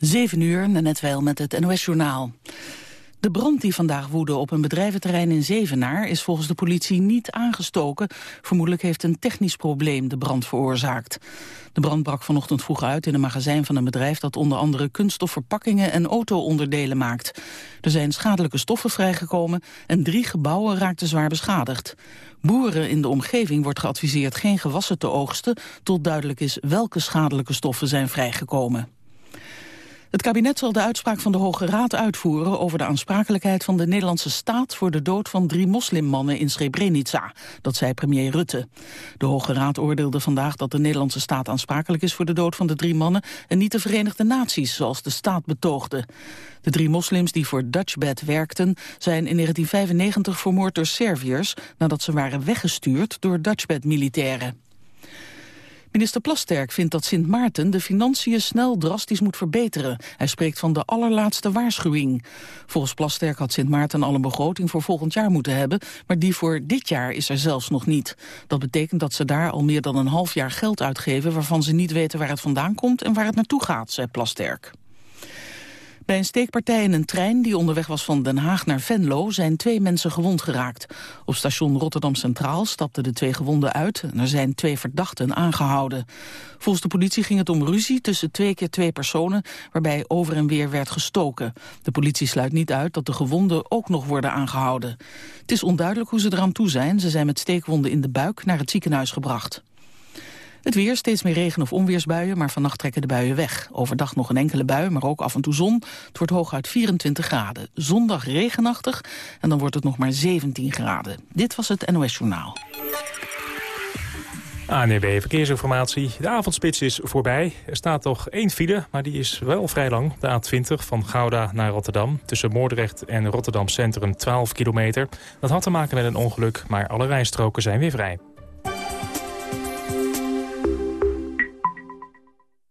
7 uur, net wel met het NOS-journaal. De brand die vandaag woedde op een bedrijventerrein in Zevenaar... is volgens de politie niet aangestoken. Vermoedelijk heeft een technisch probleem de brand veroorzaakt. De brand brak vanochtend vroeg uit in een magazijn van een bedrijf... dat onder andere kunststofverpakkingen en auto-onderdelen maakt. Er zijn schadelijke stoffen vrijgekomen... en drie gebouwen raakten zwaar beschadigd. Boeren in de omgeving wordt geadviseerd geen gewassen te oogsten... tot duidelijk is welke schadelijke stoffen zijn vrijgekomen. Het kabinet zal de uitspraak van de Hoge Raad uitvoeren over de aansprakelijkheid van de Nederlandse staat voor de dood van drie moslimmannen in Srebrenica. Dat zei premier Rutte. De Hoge Raad oordeelde vandaag dat de Nederlandse staat aansprakelijk is voor de dood van de drie mannen en niet de Verenigde Naties, zoals de staat betoogde. De drie moslims die voor Dutchbed werkten zijn in 1995 vermoord door Serviërs nadat ze waren weggestuurd door Dutchbed-militairen. Minister Plasterk vindt dat Sint Maarten de financiën snel drastisch moet verbeteren. Hij spreekt van de allerlaatste waarschuwing. Volgens Plasterk had Sint Maarten al een begroting voor volgend jaar moeten hebben, maar die voor dit jaar is er zelfs nog niet. Dat betekent dat ze daar al meer dan een half jaar geld uitgeven waarvan ze niet weten waar het vandaan komt en waar het naartoe gaat, zei Plasterk. Bij een steekpartij in een trein die onderweg was van Den Haag naar Venlo zijn twee mensen gewond geraakt. Op station Rotterdam Centraal stapten de twee gewonden uit en er zijn twee verdachten aangehouden. Volgens de politie ging het om ruzie tussen twee keer twee personen waarbij over en weer werd gestoken. De politie sluit niet uit dat de gewonden ook nog worden aangehouden. Het is onduidelijk hoe ze eraan toe zijn. Ze zijn met steekwonden in de buik naar het ziekenhuis gebracht. Het weer, steeds meer regen- of onweersbuien, maar vannacht trekken de buien weg. Overdag nog een enkele bui, maar ook af en toe zon. Het wordt hooguit 24 graden. Zondag regenachtig en dan wordt het nog maar 17 graden. Dit was het NOS Journaal. ANEB Verkeersinformatie. De avondspits is voorbij. Er staat toch één file, maar die is wel vrij lang. De A20 van Gouda naar Rotterdam. Tussen Moordrecht en Rotterdam Centrum 12 kilometer. Dat had te maken met een ongeluk, maar alle rijstroken zijn weer vrij.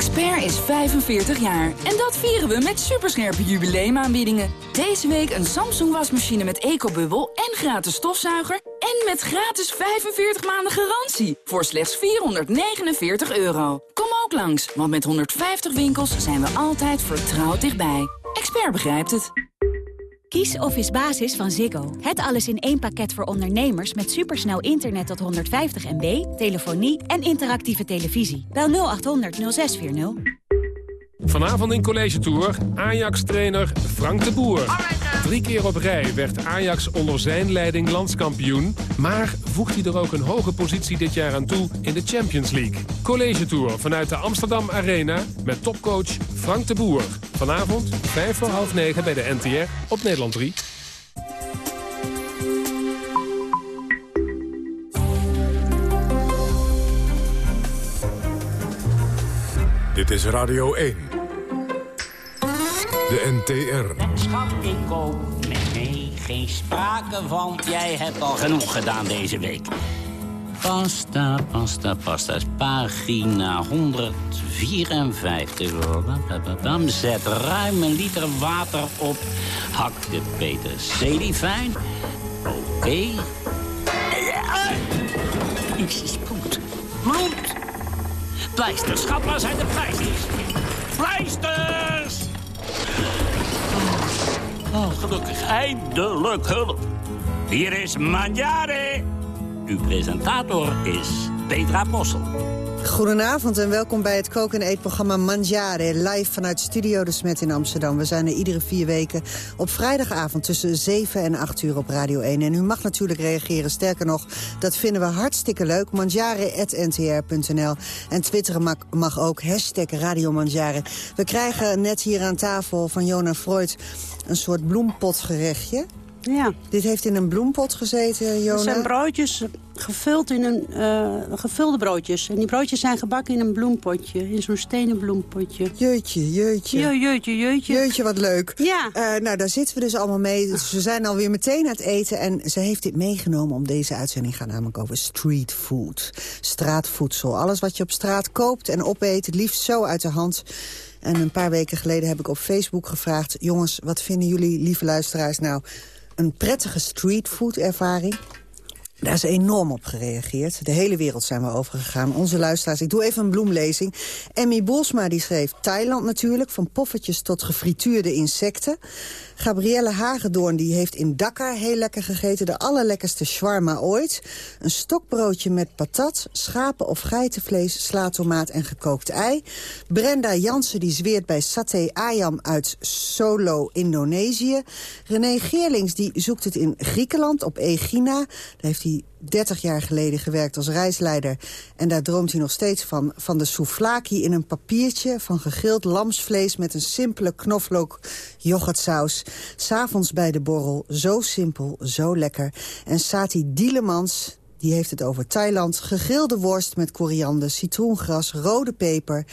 Expert is 45 jaar en dat vieren we met superscherpe jubileumaanbiedingen. Deze week een Samsung wasmachine met ecobubbel en gratis stofzuiger... en met gratis 45 maanden garantie voor slechts 449 euro. Kom ook langs, want met 150 winkels zijn we altijd vertrouwd dichtbij. Expert begrijpt het. Kies Office Basis van Ziggo. Het alles in één pakket voor ondernemers met supersnel internet tot 150 MB, telefonie en interactieve televisie. Bel 0800 0640. Vanavond in College Tour, Ajax-trainer Frank de Boer. Drie keer op rij werd Ajax onder zijn leiding landskampioen. Maar voegt hij er ook een hoge positie dit jaar aan toe in de Champions League. College Tour vanuit de Amsterdam Arena met topcoach Frank de Boer. Vanavond, 5 voor half 9 bij de NTR op Nederland 3. Dit is Radio 1. De NTR. Schat, ik nee, geen sprake van. Jij hebt al genoeg gedaan deze week. Pasta, pasta, pasta. Pagina 154. Dan zet ruim een liter water op. Hak de peterselie fijn. Oké. Okay. Iets is bloed. Bloed. Pleisters, schat, waar zijn de pleisters? Pleisters! Oh, gelukkig, eindelijk hulp. Hier is Manjare. Uw presentator is Petra Possel. Goedenavond en welkom bij het koken- en eetprogramma Mangiare. Live vanuit Studio De Smet in Amsterdam. We zijn er iedere vier weken op vrijdagavond tussen 7 en 8 uur op Radio 1. En u mag natuurlijk reageren. Sterker nog, dat vinden we hartstikke leuk. Mangiare.ntr.nl En twitteren mag, mag ook. Hashtag Radio Mangiare. We krijgen net hier aan tafel van Jona Freud een soort bloempotgerechtje. Ja. Dit heeft in een bloempot gezeten, Jona? Het zijn broodjes Gevuld in een, uh, gevulde broodjes. En die broodjes zijn gebakken in een bloempotje. In zo'n stenen bloempotje. Jeutje, jeutje. Ja, jeutje, jeutje. Jeutje, wat leuk. Ja. Uh, nou, daar zitten we dus allemaal mee. Dus we zijn alweer meteen aan het eten. En ze heeft dit meegenomen om deze uitzending gaat namelijk over street food. Straatvoedsel. Alles wat je op straat koopt en opeet. Het liefst zo uit de hand. En een paar weken geleden heb ik op Facebook gevraagd... jongens, wat vinden jullie, lieve luisteraars, nou een prettige streetfood ervaring? Daar is enorm op gereageerd. De hele wereld zijn we overgegaan. Onze luisteraars, ik doe even een bloemlezing. Emmy Bolsma die schreef Thailand natuurlijk. Van poffertjes tot gefrituurde insecten. Gabrielle Hagedoorn die heeft in Dakar heel lekker gegeten. De allerlekkerste shawarma ooit. Een stokbroodje met patat, schapen- of geitenvlees, slaatomaat en gekookt ei. Brenda Jansen die zweert bij Satay Ayam uit Solo, Indonesië. René Geerlings die zoekt het in Griekenland op Egina. Daar heeft hij 30 jaar geleden gewerkt als reisleider. En daar droomt hij nog steeds van. Van de souvlaki in een papiertje van gegrild lamsvlees... met een simpele knoflook yoghurtsaus. S'avonds bij de borrel. Zo simpel, zo lekker. En Sati Dielemans, die heeft het over Thailand. Gegrilde worst met koriander, citroengras, rode peper.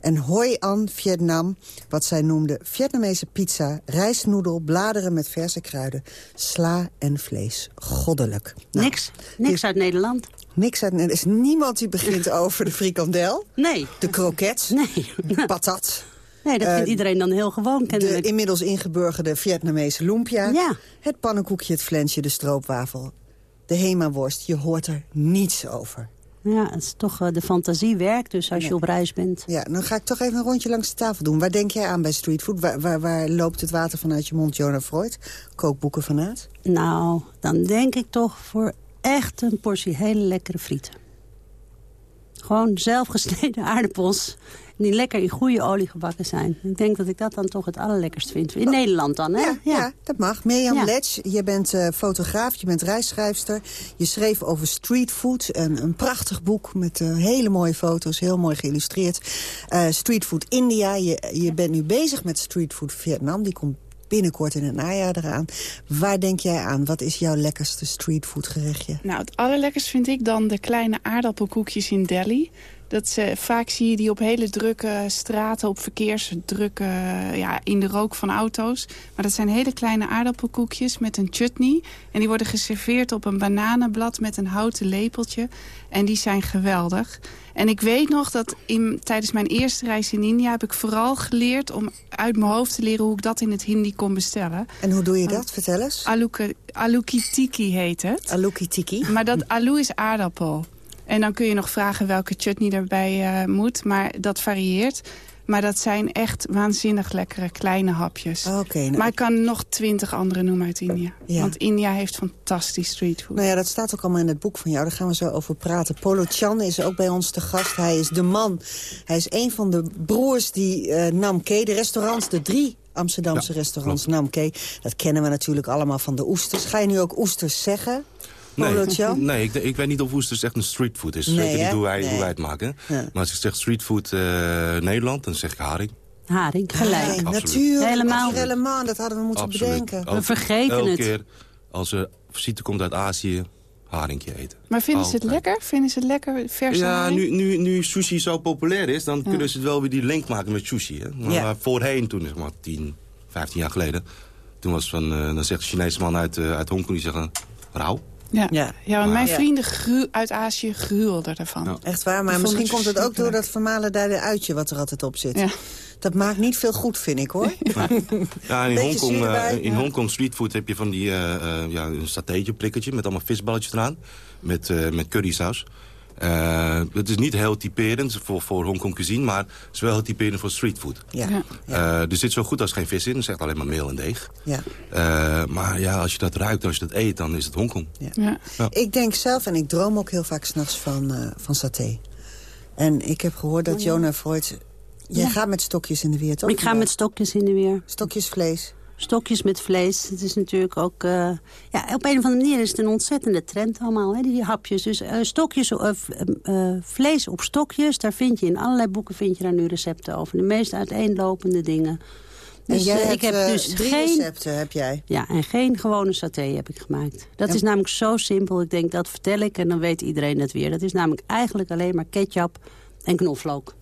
En hoi an Vietnam, wat zij noemde Vietnamese pizza... rijstnoedel, bladeren met verse kruiden, sla en vlees. Goddelijk. Nou, niks, niks uit Nederland. Niks uit Er is niemand die begint over de frikandel. Nee. De kroket. Nee. De patat. Nee, dat vindt uh, iedereen dan heel gewoon. Kennelijk. De inmiddels ingeburgerde Vietnamese lumpia. Ja. Het pannenkoekje, het flensje, de stroopwafel de Hema-worst. Je hoort er niets over. Ja, het is toch uh, de fantasie werkt, dus als ja. je op reis bent. Ja, dan ga ik toch even een rondje langs de tafel doen. Waar denk jij aan bij streetfood? Waar, waar, waar loopt het water vanuit je mond, Jonah Freud? Kookboeken vanuit? Nou, dan denk ik toch voor echt een portie hele lekkere frieten. Gewoon zelfgesneden aardappels die lekker in goede olie gebakken zijn. Ik denk dat ik dat dan toch het allerlekkerst vind. In Nederland dan, hè? Ja, ja. ja dat mag. Mirjam ja. Letch, je bent uh, fotograaf, je bent reisschrijfster. Je schreef over streetfood. Een, een prachtig boek met uh, hele mooie foto's, heel mooi geïllustreerd. Uh, streetfood India, je, je bent nu bezig met streetfood Vietnam. Die komt binnenkort in het najaar eraan. Waar denk jij aan? Wat is jouw lekkerste streetfood gerechtje? Nou, het allerlekkerst vind ik dan de kleine aardappelkoekjes in Delhi. Dat ze, vaak zie je die op hele drukke straten, op verkeersdrukke, ja, in de rook van auto's. Maar dat zijn hele kleine aardappelkoekjes met een chutney. En die worden geserveerd op een bananenblad met een houten lepeltje. En die zijn geweldig. En ik weet nog dat in, tijdens mijn eerste reis in India heb ik vooral geleerd om uit mijn hoofd te leren hoe ik dat in het Hindi kon bestellen. En hoe doe je dat? Vertel eens. Alukitiki heet het. Alukitiki. Maar dat alu is aardappel. En dan kun je nog vragen welke chutney erbij uh, moet. Maar dat varieert. Maar dat zijn echt waanzinnig lekkere kleine hapjes. Okay, nou, maar ik kan nog twintig andere noemen uit India. Ja. Want India heeft fantastisch streetfood. Nou ja, dat staat ook allemaal in het boek van jou. Daar gaan we zo over praten. Polo Chan is ook bij ons te gast. Hij is de man. Hij is een van de broers die uh, Namke, de restaurants, de drie Amsterdamse ja, restaurants klopt. Namke. Dat kennen we natuurlijk allemaal van de oesters. Ga je nu ook oesters zeggen? Nee, nee ik, ik, weet niet of Oesters echt een streetfood is. Nee, ik weet niet hoe wij, nee. hoe wij het maken. Ja. Maar als ik zeg streetfood uh, Nederland, dan zeg ik haring. Haring, gelijk. Nee, natuurlijk. Helemaal. helemaal. Dat hadden we moeten Absoluut. bedenken. We vergeten elke het. keer als er visite komt uit Azië, haringje eten. Maar vinden ze het lekker? Vinden ze het lekker vers Ja, nu, nu, nu sushi zo populair is, dan ja. kunnen ze het wel weer die link maken met sushi. Hè? Maar ja. voorheen, toen zeg maar 10, 15 jaar geleden... toen was van, uh, dan zegt de Chinese man uit, uh, uit Hongkong, die zegt rauw. Ja, ja. ja want mijn vrienden gru uit Azië gruwelden ervan. Ja. Echt waar, maar misschien komt het ook door dat vermalendijde uitje wat er altijd op zit. Ja. Dat maakt niet veel goed, vind ik, hoor. Ja, in Hongkong, uh, in Hongkong streetfood heb je van die uh, uh, ja, een satéetje, prikkertje... met allemaal visballetjes eraan, met, met currysaus. Uh, het is niet heel typerend voor, voor Hongkong cuisine, maar het is wel heel typerend voor streetfood. Ja. ja. Uh, er zit zo goed als geen vis in, er zegt alleen maar meel en deeg. Ja. Uh, maar ja, als je dat ruikt, als je dat eet, dan is het Hongkong. Ja. Ja. ja. Ik denk zelf, en ik droom ook heel vaak s'nachts van, van saté. En ik heb gehoord dat Jonah Freud... Jij gaat met stokjes in de weer, toch? Ik ga met stokjes in de weer. Stokjes vlees stokjes met vlees. Het is natuurlijk ook... Uh, ja, op een of andere manier is het een ontzettende trend allemaal, hè, die, die hapjes. Dus uh, stokjes, uh, vlees op stokjes, daar vind je in allerlei boeken vind je daar nu recepten over. De meest uiteenlopende dingen. Dus, jij eh, hebt, ik heb eh, dus drie geen, recepten, heb jij. Ja, en geen gewone saté heb ik gemaakt. Dat is namelijk zo simpel. Ik denk, dat vertel ik en dan weet iedereen het weer. Dat is namelijk eigenlijk alleen maar ketchup en knoflook.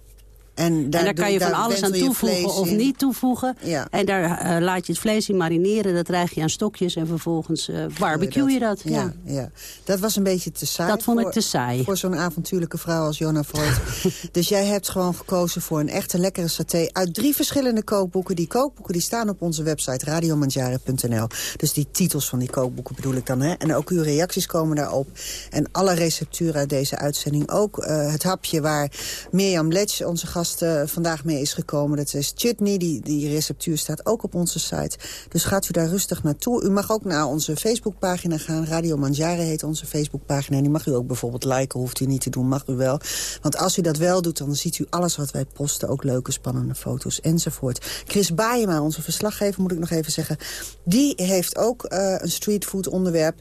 En daar, en daar kan je van alles aan toevoegen of in. niet toevoegen. Ja. En daar eh, laat je het vlees in marineren. Dat rijg je aan stokjes en vervolgens eh, barbecue je dat. Ja. Ja, ja. Dat was een beetje te saai. Dat vond ik voor- te saai. Voor zo'n avontuurlijke vrouw als Jonna Voigt. dus jij hebt gewoon gekozen voor een echte lekkere saté... uit drie verschillende kookboeken. Die kookboeken die staan op onze website radiomanjare.nl. Dus die titels van die kookboeken bedoel ik dan. Hè? En ook uw reacties komen daarop. En alle recepturen uit deze uitzending. Ook eh, het hapje waar Mirjam Letch, onze gast, eh, vandaag mee is gekomen. Dat is chutney. Die, die receptuur staat ook op onze site. Dus gaat u daar rustig naartoe. U mag ook naar onze Facebookpagina gaan. Radio Manjare heet onze Facebookpagina. En die mag u ook bijvoorbeeld liken. Hoeft u niet te doen, mag u wel. Want als u dat wel doet, dan ziet u alles wat wij posten. Ook leuke, spannende foto's enzovoort. Chris Baayema, onze verslaggever, moet ik nog even zeggen. Die heeft ook eh, een streetfood onderwerp.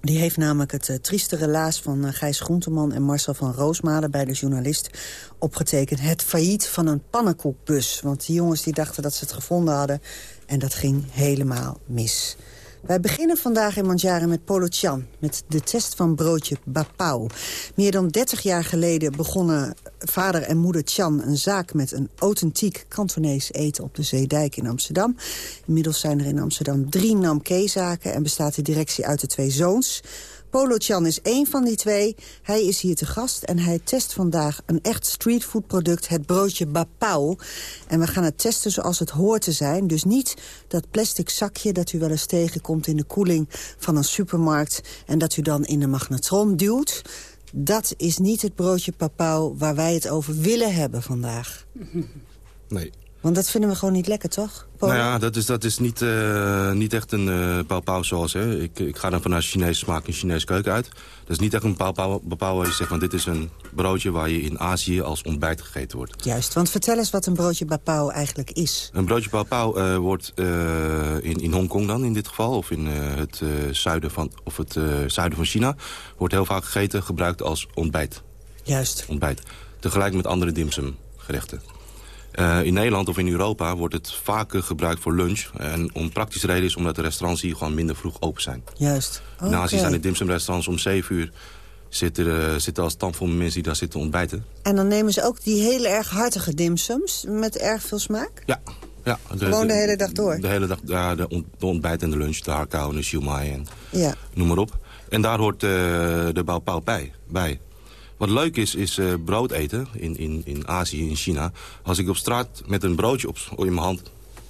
Die heeft namelijk het eh, trieste relaas van eh, Gijs Groenteman en Marcel van Roosmalen... bij de journalist opgetekend. Het failliet van een pannenkoekbus. Want die jongens die dachten dat ze het gevonden hadden. En dat ging helemaal mis. Wij beginnen vandaag in Mandjaren met Polo Chan. Met de test van broodje Bapau. Meer dan 30 jaar geleden begonnen vader en moeder Chan... een zaak met een authentiek Kantonees eten op de Zeedijk in Amsterdam. Inmiddels zijn er in Amsterdam drie Namke-zaken... en bestaat de directie uit de twee zoons... Polo Chan is één van die twee. Hij is hier te gast en hij test vandaag een echt streetfoodproduct, het broodje Bapau. En we gaan het testen zoals het hoort te zijn. Dus niet dat plastic zakje dat u wel eens tegenkomt in de koeling van een supermarkt... en dat u dan in de magnetron duwt. Dat is niet het broodje Bapau waar wij het over willen hebben vandaag. Nee. Want dat vinden we gewoon niet lekker, toch? Nou ja, dat is, dat is niet, eh, niet echt een uh, pauwpauw zoals... Hè. Ik, ik ga dan vanuit Chinese smaak en Chinese keuken uit. Dat is niet echt een pauwpauw pauw waar je zegt... van dit is een broodje waar je in Azië als ontbijt gegeten wordt. Juist, want vertel eens wat een broodje Bapau eigenlijk is. Een broodje pauwpauw uh, wordt uh, in, in Hongkong dan in dit geval... of in het, zuiden, van, of het zuiden van China... wordt heel vaak gegeten, gebruikt als ontbijt. Juist. Ontbijt. Tegelijk met andere dimsum gerechten. Uh, in Nederland of in Europa wordt het vaker gebruikt voor lunch. En om praktische reden is omdat de restaurants hier gewoon minder vroeg open zijn. Juist. Okay. Azië zijn de dimsumrestaurants om 7 uur. Zitten, uh, zitten als stand vol mensen die daar zitten ontbijten. En dan nemen ze ook die hele erg hartige dimsums met erg veel smaak? Ja. ja de, Gewoon de, de, hele dag door? De hele dag, ja, de, on, de ontbijt en de lunch, de harkau en de siumai en ja. noem maar op. En daar hoort uh, de baopao bij. bij. Wat leuk is, is uh, brood eten in, in, in Azië, in China. Als ik op straat met een broodje op, in mijn hand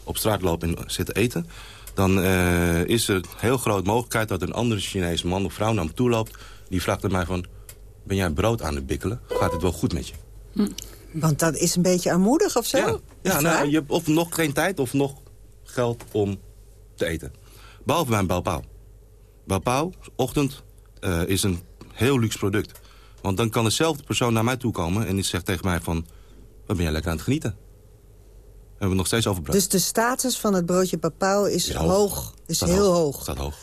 op straat loop en zit te eten... dan uh, is er heel groot mogelijkheid dat een andere Chinese man of vrouw naar me toe loopt... die vraagt aan mij van, ben jij brood aan het bikkelen? Gaat het wel goed met je? Hm. Want dat is een beetje armoedig of zo? Ja, ja nou, je hebt of nog geen tijd of nog geld om te eten. Behalve bij een baopao. Baopao, ochtend, uh, is een heel luxe product... Want dan kan dezelfde persoon naar mij toe komen en die zegt tegen mij van... wat ben jij lekker aan het genieten? We hebben het nog steeds over brood. Dus de status van het broodje papau is, is hoog. hoog. Is Staat heel hoog. Staat hoog.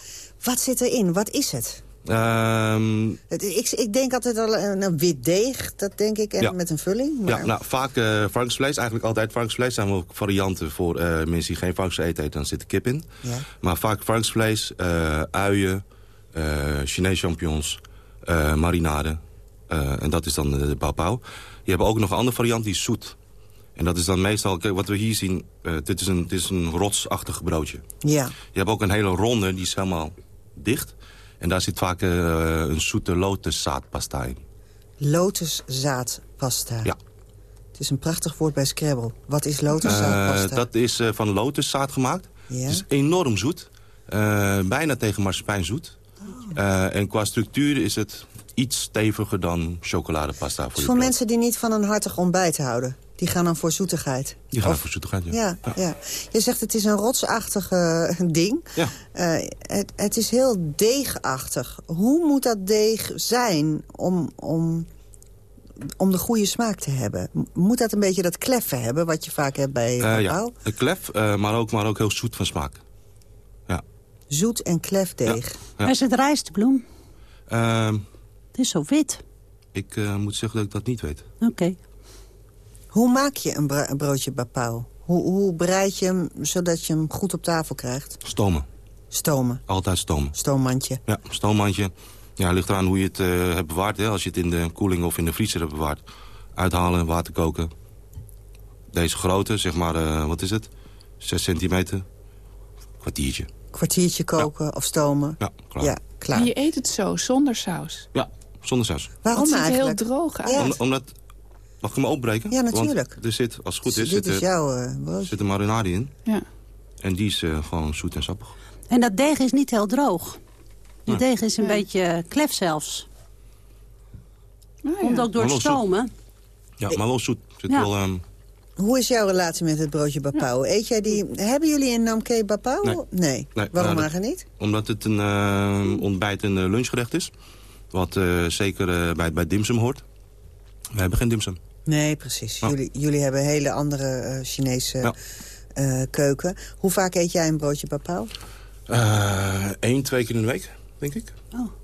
Wat zit erin? Wat is het? Um, het ik, ik, denk altijd al een, wit deeg, dat denk ik, en ja. met een vulling. Maar... Ja, nou, vaak uh, varkensvlees, eigenlijk altijd varkensvlees. Zijn wel varianten voor uh, mensen die geen varkens eten, dan zit er kip in. Ja. Maar vaak varkensvlees, uh, uien, Chinese champignons, marinade... Uh, en dat is dan de, de paupau. Je hebt ook nog een andere variant, die is zoet. En dat is dan meestal, kijk, wat we hier zien, uh, dit, is een, dit is een rotsachtig broodje. Ja. Je hebt ook een hele ronde, die is helemaal dicht. En daar zit vaak uh, een zoete lotuszaadpasta in. Lotuszaadpasta? Ja. Het is een prachtig woord bij Scrabble. Wat is lotuszaadpasta? dat is van lotuszaad gemaakt. Ja. Het is enorm zoet. bijna tegen marsepein zoet. Oh. en qua structuur is het iets steviger dan chocoladepasta. Voor, dus voor mensen die niet van een hartig ontbijt houden. Die gaan dan voor zoetigheid. Die gaan of... voor zoetigheid, ja. Ja, ja. ja. Je zegt het is een rotsachtig uh, ding. Ja. Uh, het, het, is heel deegachtig. Hoe moet dat deeg zijn om, om, om de goede smaak te hebben? Moet dat een beetje dat kleffen hebben wat je vaak hebt bij uh, Ja, een klef, maar, ook, maar ook heel zoet van smaak. Ja. Zoet en klefdeeg. Ja. Waar is het rijstbloem? Het is zo wit. Ik uh, moet zeggen dat ik dat niet weet. Oké. Okay. Hoe maak je een, bro een broodje bapau? Hoe, hoe bereid je hem zodat je hem goed op tafel krijgt? Stomen. Stomen? Altijd stomen. Stoommandje? Ja, stoommandje. Ja, ligt eraan hoe je het uh, hebt bewaard. Hè. Als je het in de koeling of in de vriezer hebt bewaard. Uithalen, water koken. Deze grote, zeg maar, uh, wat is het? 6 centimeter. Kwartiertje. Kwartiertje koken ja. of stomen? Ja, klaar. Ja, klaar. En je eet het zo, zonder saus? Ja, zonder saus. Waarom het eigenlijk? heel droog uit. Ja. Om, omdat... Mag ik hem opbreken? Ja, natuurlijk. Want er zit, als het goed is, Dit zit, is jouw uh, zit een marinade in. Ja. En die is uh, gewoon zoet en sappig. En dat deeg is niet heel droog. Die Nee. deeg is een beetje klef zelfs. Nou ja. Komt ook door het stomen. Ja, maar wel zoet. Zit Ja. wel, ehm, Hoe is jouw relatie met het broodje bapau? Eet jij die... Hebben jullie een namke bapau? Nee. nee. Nee, Waarom nou, eigenlijk niet? omdat het een eh, ontbijt- en eh, lunchgerecht is. Wat eh, zeker eh, bij, bij dimsum hoort. We hebben geen dimsum. Nee, precies. Oh. Jullie, jullie hebben een hele andere eh, Chinese Ja. keuken. Hoe vaak eet jij een broodje bapau? Eén, twee keer in de week, denk ik.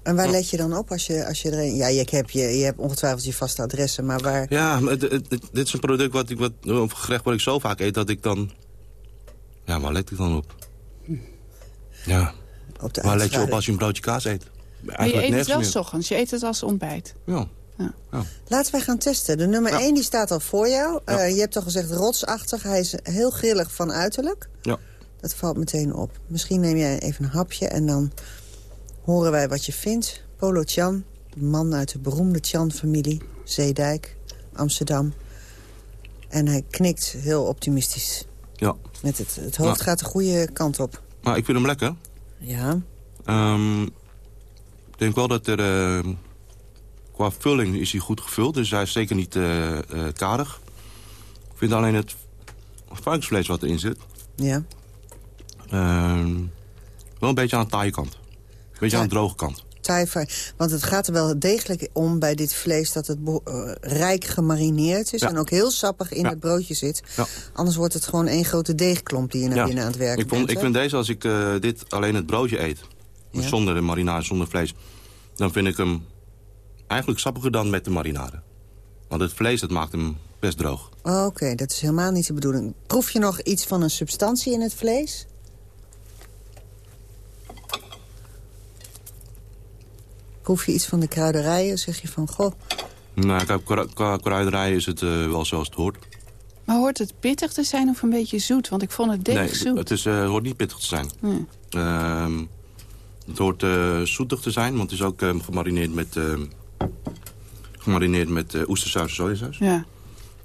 En waar let je dan op als je, als je erin... Ja, je hebt, je, je hebt ongetwijfeld je vaste adressen, maar waar... Ja, maar het, het- het- dit is een product wat ik, wat, een gerecht wat ik zo vaak eet, dat ik dan... Ja, waar let ik dan op? Ja, Op de waar let je op als je een broodje kaas eet? Maar je eet het wel s ochtends. Je eet het als ontbijt. meer. Ja. Laten wij gaan testen. De nummer Ja. 1 die staat al voor jou. Ja. Eh, je hebt al gezegd rotsachtig. Hij is heel grillig van uiterlijk. Ja. Dat valt meteen op. Misschien neem jij even een hapje en dan horen wij wat je vindt. Polo Chan, de man uit de beroemde Chan-familie. Zeedijk, Amsterdam. En hij knikt heel optimistisch. ja. Met het, het hoofd Ja. gaat de goede kant op. Maar ik vind hem lekker. Ja. Ehm, ik denk wel dat er... eh, qua vulling is hij goed gevuld, dus hij is zeker niet eh eh, karig. Ik vind alleen het varkensvlees wat erin zit... Ja. ehm, wel een beetje aan de taaie kant. Een beetje aan de droge kant. Want het gaat er wel degelijk om bij dit vlees... dat het eh, rijk gemarineerd is Ja. en ook heel sappig in Ja. het broodje zit. Ja. Anders wordt het gewoon één grote deegklomp die je naar binnen aan het werken Ik, vond, bent, ik vind deze, als ik dit alleen het broodje eet... Ja. zonder de marinade, zonder vlees... dan vind ik hem eigenlijk sappiger dan met de marinade. Want het vlees, dat maakt hem best droog. Oh, Oké, dat is helemaal niet de bedoeling. Proef je nog iets van een substantie in het vlees? Proef je iets van de kruiderijen? Zeg je van, goh, Nou, kijk, qua, qua kruiderij is het eh, wel zoals het hoort. Maar hoort het pittig te zijn of een beetje zoet? Want ik vond het deeg nee, zoet. het is, eh, hoort niet pittig te zijn. Nee. Ehm, het hoort eh, zoetig te zijn, want het is ook eh, gemarineerd met, eh, gemarineerd met eh, oestersaus en sojasaus. Ja.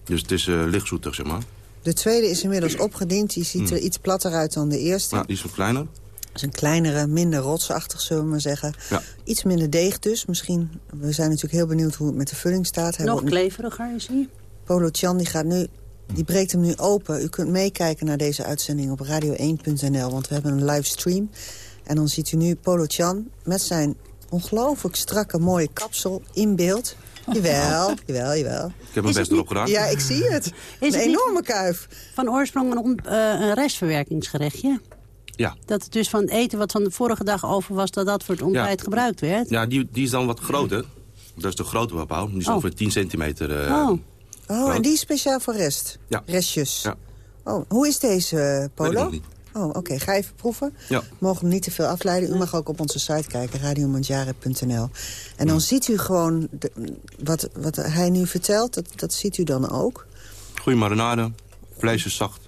Dus het is eh, licht zoetig, zeg maar. de tweede is inmiddels opgediend. Die ziet er iets platter uit dan de eerste. Nou, die is wat kleiner. Dat is een kleinere, minder rotsachtig, zullen we maar zeggen. Ja. Iets minder deeg dus. Misschien, we zijn natuurlijk heel benieuwd hoe het met de vulling staat. Hij Nog kleveriger is hij. Polo Chan die gaat nu, die breekt hem nu open. U kunt meekijken naar deze uitzending op radio1.nl, want we hebben een livestream. En dan ziet u nu Polo Chan met zijn ongelooflijk strakke, mooie kapsel in beeld. Jawel, jawel, jawel. Ik heb mijn Is best erop gedaan. Ja, ik zie het. Is een het niet- enorme kuif. Van oorsprong een, eh, een restverwerkingsgerechtje. Ja, Dat het dus van het eten wat van de vorige dag over was... dat dat voor het ontbijt Ja. gebruikt werd. ja die, die is dan wat groter. Dat is de grote wapau. Die is Oh. ongeveer 10 centimeter. eh, oh, Oh, en die is speciaal voor rest? Ja. Restjes? Ja. Oh, hoe is deze, Weet ik Polo? Oh, oké. Ga even proeven. Ja. Mogen hem niet te veel afleiden. U mag ook op onze site kijken, radiomandjare.nl. En dan ziet u gewoon de- wat, wat hij nu vertelt. Dat, dat ziet u dan ook. Goede marinade. Vlees is zacht.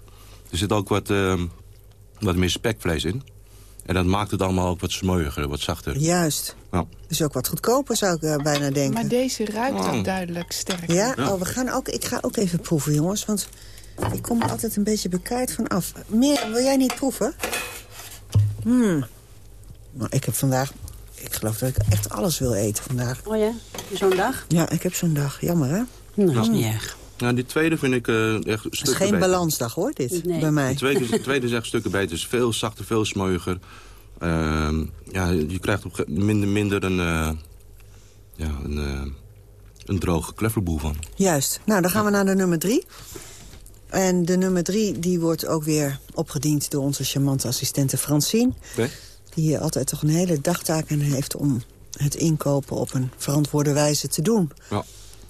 Er zit ook wat, eh, wat meer spekvlees in. En dat maakt het allemaal ook wat smeuiger, wat zachter. Juist. Ja. Dus ook wat goedkoper, zou ik eh, bijna denken. Maar deze ruikt Oh. ook duidelijk sterk. Ja? Ja. Oh, we gaan ook, ik ga ook even proeven, jongens. Want ik kom er altijd een beetje bekijkt van af. Meer, wil jij niet proeven? Hmm. Nou, ik heb vandaag... Ik geloof dat ik echt alles wil eten vandaag. oh ja, zo'n dag? Ja, ik heb zo'n dag. Jammer, hè? Nou, dat is niet erg. Nou, die tweede vind ik eh, echt Het is stukken geen beter. balansdag, hoor, dit. Nee. Bij mij. De tweede, is- de tweede is echt stukken beter. Het is veel zachter, veel smeuiger. Ehm, ja, je krijgt op minder, minder een, eh, ja, een, eh, een droge klefferboel van. Juist. Nou, dan gaan we naar de nummer drie. En de nummer drie die wordt ook weer opgediend door onze charmante assistente Francine. Die hier altijd toch een hele dagtaak aan heeft om het inkopen op een verantwoorde wijze te doen. Ja.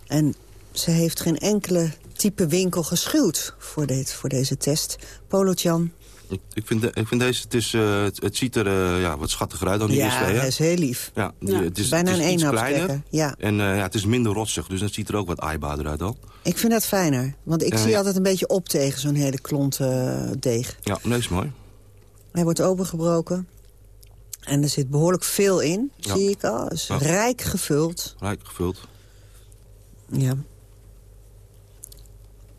En ze heeft geen enkele type winkel geschuwd voor, dit, voor deze test. Polo Chan. Ik, ik, vind, de, ik vind deze, het, is, uh, het, het, ziet er uh, ja, wat schattiger uit dan die ja, eerste. Ja, is heel lief. Ja, het is, bijna het is een iets eenhapstekker. kleiner. Ja. En uh, ja, het is minder rotsig, dus het ziet er ook wat aaibaarder uit dan. Ik vind dat fijner, want ik Ja, zie ja. altijd een beetje op tegen zo'n hele klont eh, deeg. Ja, nee, is mooi. Hij wordt opengebroken. En er zit behoorlijk veel in, Ja. zie ik al. Is Ja. rijk gevuld. Rijk gevuld. Ja.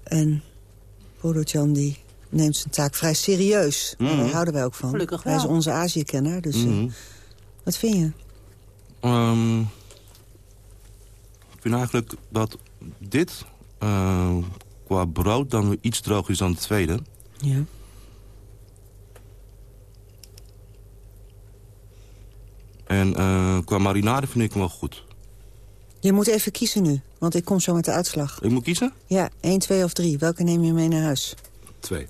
En Polo-chan die neemt zijn taak vrij serieus. En Mhm. Daar houden wij ook van. Gelukkig Hij is wel. onze Azië-kenner, dus Mhm. wat vind je? Ehm, ik vind eigenlijk dat dit eh, qua brood dan weer iets droger is dan het tweede. Ja. En eh, qua marinade vind ik hem wel goed. Je moet even kiezen nu, want ik kom zo met de uitslag. Ik moet kiezen? Ja, 1, 2 of 3. Welke neem je mee naar huis? Twee.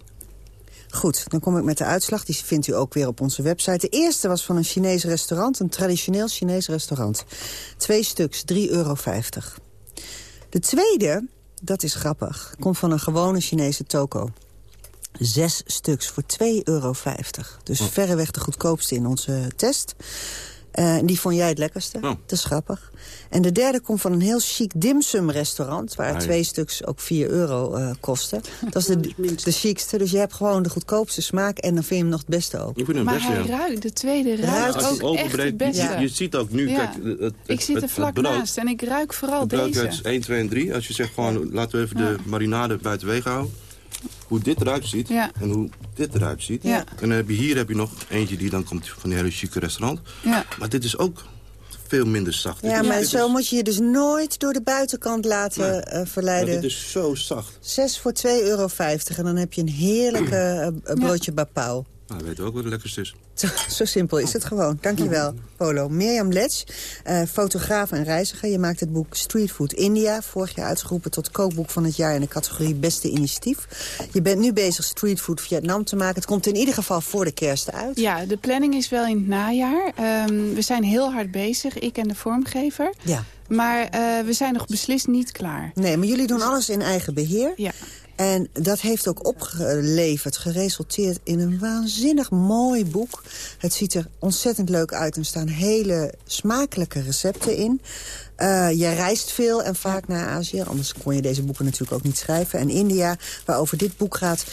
Goed, dan kom ik met de uitslag. Die vindt u ook weer op onze website. De eerste was van een Chinees restaurant, een traditioneel Chinees restaurant. Twee stuks, 3,50 euro. De tweede, dat is grappig, komt van een gewone Chinese toko. Zes stuks voor 2,50 euro. Dus Oh. verreweg de goedkoopste in onze test. Eh, en die vond jij het lekkerste. Oh. Dat is grappig. En de derde komt van een heel chic dimsum restaurant... waar Ah, ja. twee stuks ook 4 euro eh, kosten. Dat is de, de chicste. Dus je hebt gewoon de goedkoopste smaak... en dan vind je hem nog het beste ook. Ik vind hem Maar best, hij ja. ruikt, de tweede ruikt ook echt het beste. je, je ziet ook nu, Ja. kijk, het, het, Ik zit er vlak het brood, naast en ik ruik vooral Het brood deze. uit 1, 2 en 3. Als je zegt gewoon, laten we even de marinade buiten wegen houden. Hoe dit eruit ziet Ja. en hoe dit eruit ziet. Ja. En dan heb je hier heb je nog eentje die dan komt van die hele chique restaurant. Ja. Maar dit is ook veel minder zacht. Ja, is- maar zo is- moet je je dus nooit door de buitenkant laten Nee. eh, maar verleiden. dit is zo zacht. 6 voor 2,50 euro. En dan heb je een heerlijke eh, broodje bapau. Nou, we weten ook wat het lekkerste is. Zo, zo simpel is het gewoon. Dankjewel, Polo. Mirjam Letch, eh, fotograaf en reiziger. Je maakt het boek Street Food India. Vorig jaar uitgeroepen tot kookboek van het jaar in de categorie Beste Initiatief. Je bent nu bezig Street Food Vietnam te maken. Het komt in ieder geval voor de kerst uit. Ja, de planning is wel in het najaar. Ehm, we zijn heel hard bezig, ik en de vormgever. Ja. Maar eh, we zijn nog beslist niet klaar. Nee, maar jullie doen alles in eigen beheer. Ja. En dat heeft ook opgeleverd, geresulteerd in een waanzinnig mooi boek. Het ziet er ontzettend leuk uit en staan hele smakelijke recepten in. Eh, je reist veel en vaak naar Azië, anders kon je deze boeken natuurlijk ook niet schrijven. En India, waarover dit boek gaat,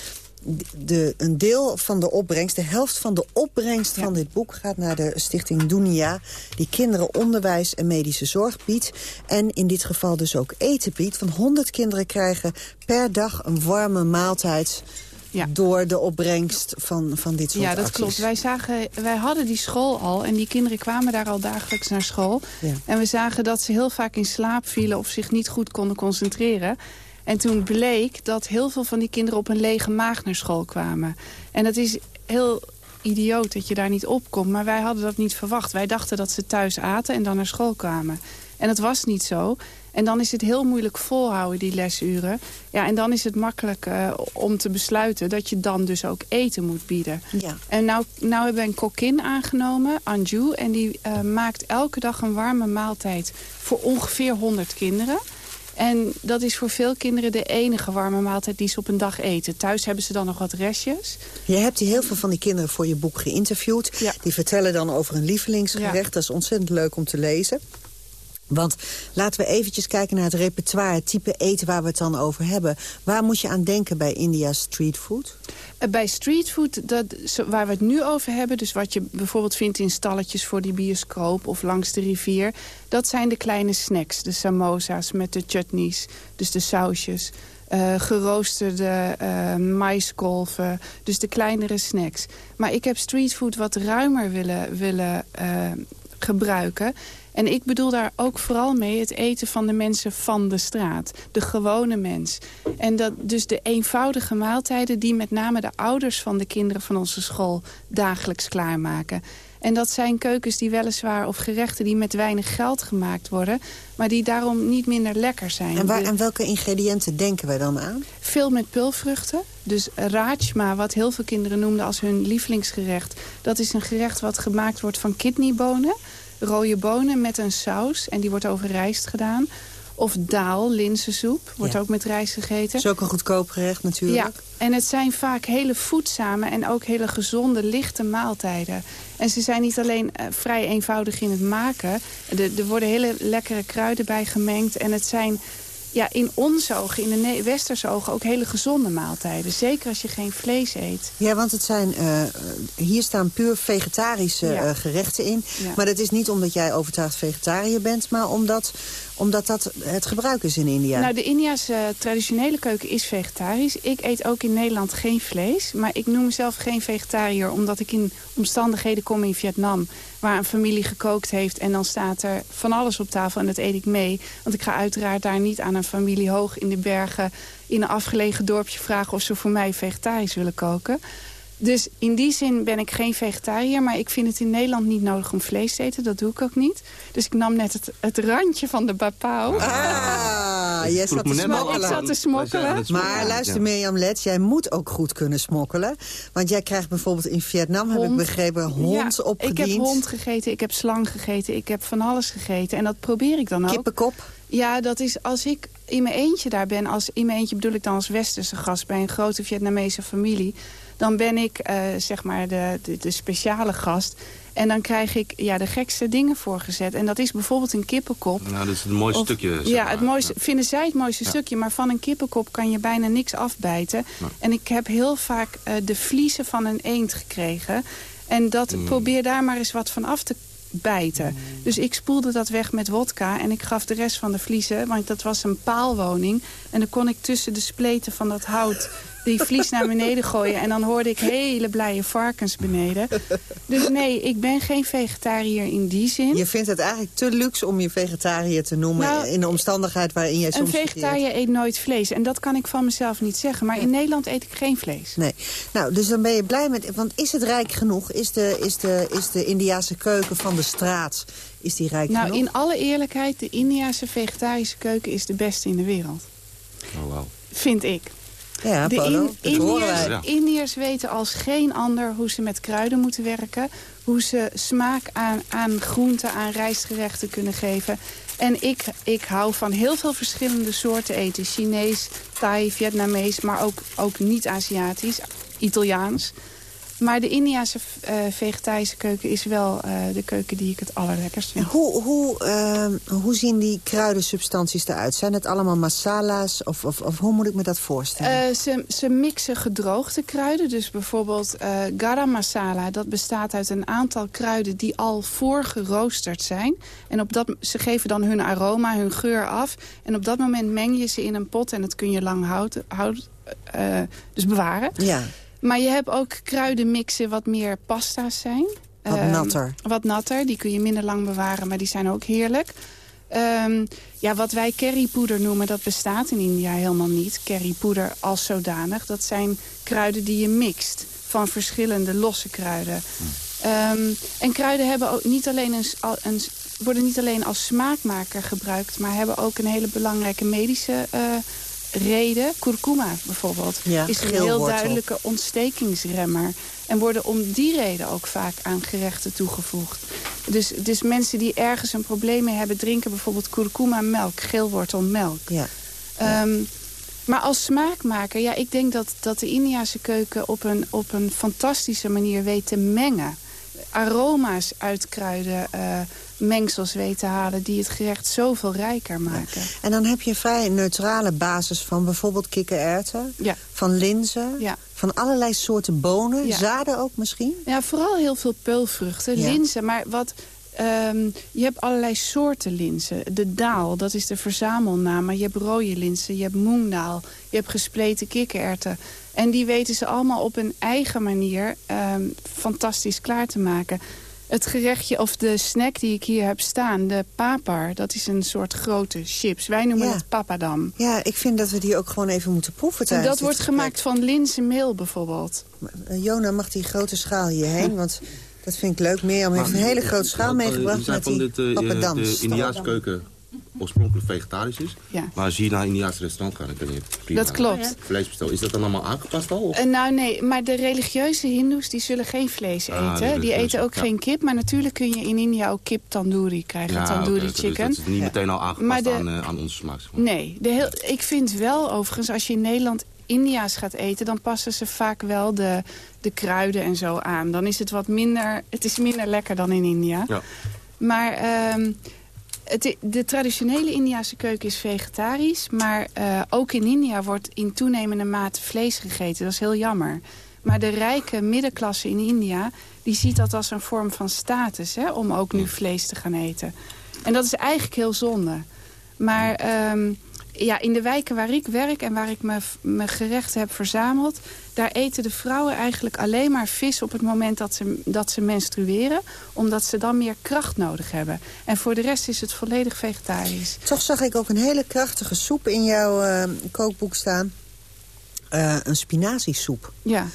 de, een deel van de opbrengst, de helft van de opbrengst van dit boek... gaat naar de stichting Dunia, die kinderen onderwijs en medische zorg biedt. En in dit geval dus ook eten biedt. Van 100 kinderen krijgen per dag een warme maaltijd... Ja. door de opbrengst van, van dit soort Ja, dat acties. klopt. Wij, zagen, wij hadden die school al en die kinderen kwamen daar al dagelijks naar school. Ja. En we zagen dat ze heel vaak in slaap vielen of zich niet goed konden concentreren. En toen bleek dat heel veel van die kinderen op een lege maag naar school kwamen. En dat is heel idioot dat je daar niet op komt. Maar wij hadden dat niet verwacht. Wij dachten dat ze thuis aten en dan naar school kwamen. En dat was niet zo. En dan is het heel moeilijk volhouden, die lesuren. Ja, en dan is het makkelijk eh, om te besluiten dat je dan dus ook eten moet bieden. Ja. En nou, nou hebben we een kokkin aangenomen, Anju. En die eh, maakt elke dag een warme maaltijd voor ongeveer 100 kinderen. En dat is voor veel kinderen de enige warme maaltijd die ze op een dag eten. Thuis hebben ze dan nog wat restjes. Je hebt heel veel van die kinderen voor je boek geïnterviewd. Ja. Die vertellen dan over een lievelingsgerecht. Ja. Dat is ontzettend leuk om te lezen. Want laten we eventjes kijken naar het repertoire, het type eten waar we het dan over hebben. Waar moet je aan denken bij India street food? Eh, Bij streetfood, dat, waar we het nu over hebben... dus wat je bijvoorbeeld vindt in stalletjes voor die bioscoop... of langs de rivier, dat zijn de kleine snacks. De samosa's met de chutneys, dus de sausjes... eh, geroosterde eh, maiskolven, dus de kleinere snacks. Maar ik heb streetfood wat ruimer willen, willen gebruiken... En ik bedoel daar ook vooral mee het eten van de mensen van de straat. De gewone mens. En dat dus de eenvoudige maaltijden die met name de ouders van de kinderen van onze school dagelijks klaarmaken. En dat zijn keukens die weliswaar, of gerechten die met weinig geld gemaakt worden... maar die daarom niet minder lekker zijn. En, waar, en welke ingrediënten denken wij dan aan? veel met pulvruchten. Dus rajma, wat heel veel kinderen noemden als hun lievelingsgerecht... dat is een gerecht wat gemaakt wordt van kidneybonen. Rode bonen met een saus en die wordt over rijst gedaan. Of daal, linzensoep, wordt ook met rijst gegeten. Dat is ook een goedkoop gerecht natuurlijk. Ja, en het zijn vaak hele voedzame en ook hele gezonde, lichte maaltijden. En ze zijn niet alleen uh, vrij eenvoudig in het maken. Er worden hele lekkere kruiden bij gemengd. En het zijn ja, in onze ogen, in de westerse ogen, ook hele gezonde maaltijden. Zeker als je geen vlees eet. Ja, want het zijn, uh, hier staan puur vegetarische uh, gerechten in. Ja. Maar dat is niet omdat jij overtuigd vegetariër bent... maar omdat omdat dat het gebruik is in India. Nou, de Indiase traditionele keuken is vegetarisch. Ik eet ook in Nederland geen vlees. Maar ik noem mezelf geen vegetariër omdat ik in omstandigheden kom in Vietnam... waar een familie gekookt heeft en dan staat er van alles op tafel en dat eet ik mee. Want ik ga uiteraard daar niet aan een familie hoog in de bergen... in een afgelegen dorpje vragen of ze voor mij vegetarisch willen koken... Dus in die zin ben ik geen vegetariër. Maar ik vind het in Nederland niet nodig om vlees te eten. Dat doe ik ook niet. Dus ik nam net het, het randje van de bapau. Ah, jij zat te smokkelen. Ik zat te smokkelen. Maar luister Mirjam Let, jij moet ook goed kunnen smokkelen. Want jij krijgt bijvoorbeeld in Vietnam, heb ik begrepen, hond ja, opgediend. ik heb hond gegeten, ik heb slang gegeten, ik heb van alles gegeten. En dat probeer ik dan ook. Kippenkop? Ja, dat is als ik in mijn eentje daar ben. Als in mijn eentje bedoel ik dan als westerse gast bij een grote Vietnamese familie dan ben ik uh, zeg maar de, de, de, speciale gast. En dan krijg ik ja, de gekste dingen voorgezet. En dat is bijvoorbeeld een kippenkop. Nou, dat is het mooiste stukje. Ja, het mooiste, vinden zij het mooiste stukje. Maar van een kippenkop kan je bijna niks afbijten. En ik heb heel vaak uh, de vliezen van een eend gekregen. En dat, mm. probeer daar maar eens wat van af te bijten. Dus ik spoelde dat weg met wodka en ik gaf de rest van de vliezen... want dat was een paalwoning. En dan kon ik tussen de spleten van dat hout die vlies naar beneden gooien. En dan hoorde ik hele blije varkens beneden. Dus nee, ik ben geen vegetariër in die zin. Je vindt het eigenlijk te luxe om je vegetariër te noemen... Nou, in de omstandigheid waarin jij soms Een vegetariër eet nooit vlees. En dat kan ik van mezelf niet zeggen. Maar in Nederland eet ik geen vlees. Nee. Nou, dus dan ben je blij met... Want is het rijk genoeg? Is de, is de, is de Indiase keuken van de straat... Is die rijk nou, genoeg? in alle eerlijkheid, de Indiase vegetarische keuken is de beste in de wereld. Oh, wow. Vind ik. Ja, de Indiërs, Indiërs weten als geen ander hoe ze met kruiden moeten werken. Hoe ze smaak aan, aan groenten, aan rijstgerechten kunnen geven. En ik, ik hou van heel veel verschillende soorten eten. Chinees, Thai, Vietnamees, maar ook, ook niet-Aziatisch, Italiaans. Maar de Indiase uh, vegetarische keuken is wel uh, de keuken die ik het allerlekkerst vind. Hoe, hoe, uh, hoe zien die kruidensubstanties eruit? Zijn het allemaal masala's of, of, of hoe moet ik me dat voorstellen? Eh, ze, ze mixen gedroogde kruiden. Dus bijvoorbeeld garam masala. Dat bestaat uit een aantal kruiden die al voorgeroosterd zijn. En op dat, ze geven dan hun aroma, hun geur af. En op dat moment meng je ze in een pot. En dat kun je lang houden, houden dus bewaren. Ja. Maar je hebt ook kruidenmixen wat meer pasta's zijn. Wat um, natter. Wat natter, die kun je minder lang bewaren, maar die zijn ook heerlijk. Um, ja, wat wij currypoeder noemen, dat bestaat in India helemaal niet. Currypoeder als zodanig. Dat zijn kruiden die je mixt van verschillende losse kruiden. Um, en kruiden hebben ook niet alleen een, een, worden niet alleen als smaakmaker gebruikt... maar hebben ook een hele belangrijke medische uh, reden, kurkuma bijvoorbeeld, is een heel duidelijke ontstekingsremmer. En worden om die reden ook vaak aan gerechten toegevoegd. Dus, dus mensen die ergens een probleem mee hebben... drinken bijvoorbeeld kurkuma melk, geelwortelmelk. Ja. Um, maar als smaakmaker, ja, ik denk dat, dat de Indiase keuken... Op een, op een fantastische manier weet te mengen. Aroma's uit kruiden... Uh, mengsels weten halen die het gerecht zoveel rijker maken. En dan heb je een vrij neutrale basis van bijvoorbeeld kikkererwten, ja. van linzen, ja. van allerlei soorten bonen, zaden ook misschien? Ja, vooral heel veel peulvruchten, linzen. Maar wat, Um, je hebt allerlei soorten linzen. De daal, dat is de verzamelnaam. Maar je hebt rode linzen, je hebt moengdaal, je hebt gespleten kikkererwten. En die weten ze allemaal op hun eigen manier um, fantastisch klaar te maken. Het gerechtje of de snack die ik hier heb staan, de papar... dat is een soort grote chips. Wij noemen het papadam. Ja, ik vind dat we die ook gewoon even moeten proeven En dat wordt gemaakt van linzenmeel bijvoorbeeld. Uh, Jona mag die grote schaal hierheen, want dat vind ik leuk. Mirjam heeft een hele grote schaal meegebracht met van die dit, uh, papadams. de Indiaanse keuken oorspronkelijk vegetarisch is. Ja. Maar als je naar een Indiaanse restaurant gaat, dan kun je prima Dat klopt. vlees bestellen. Is dat dan allemaal aangepast al? of? Eh, nou nee, maar de religieuze hindoes die zullen geen vlees Ah, eten. die eten ook ja. geen kip. Maar natuurlijk kun je in India ook kip tandoori krijgen. Tandoori oké, dus chicken. dat is niet meteen al aangepast de- aan, eh, aan onze smaak. zeg maar. Nee, de heel, ik vind wel overigens, als je in Nederland India's gaat eten... dan passen ze vaak wel de, de kruiden en zo aan. Dan is het wat minder, het is minder lekker dan in India. Ja. Maar ehm, het, de traditionele Indiase keuken is vegetarisch. Maar eh, ook in India wordt in toenemende mate vlees gegeten. Dat is heel jammer. Maar de rijke middenklasse in India... die ziet dat als een vorm van status... Hè, om ook nu vlees te gaan eten. En dat is eigenlijk heel zonde. Maar ehm, ja, in de wijken waar ik werk en waar ik me, me gerechten heb verzameld... daar eten de vrouwen eigenlijk alleen maar vis op het moment dat ze, dat ze menstrueren. Omdat ze dan meer kracht nodig hebben. En voor de rest is het volledig vegetarisch. Toch zag ik ook een hele krachtige soep in jouw eh, kookboek staan. Eh, een spinaziesoep. Ja.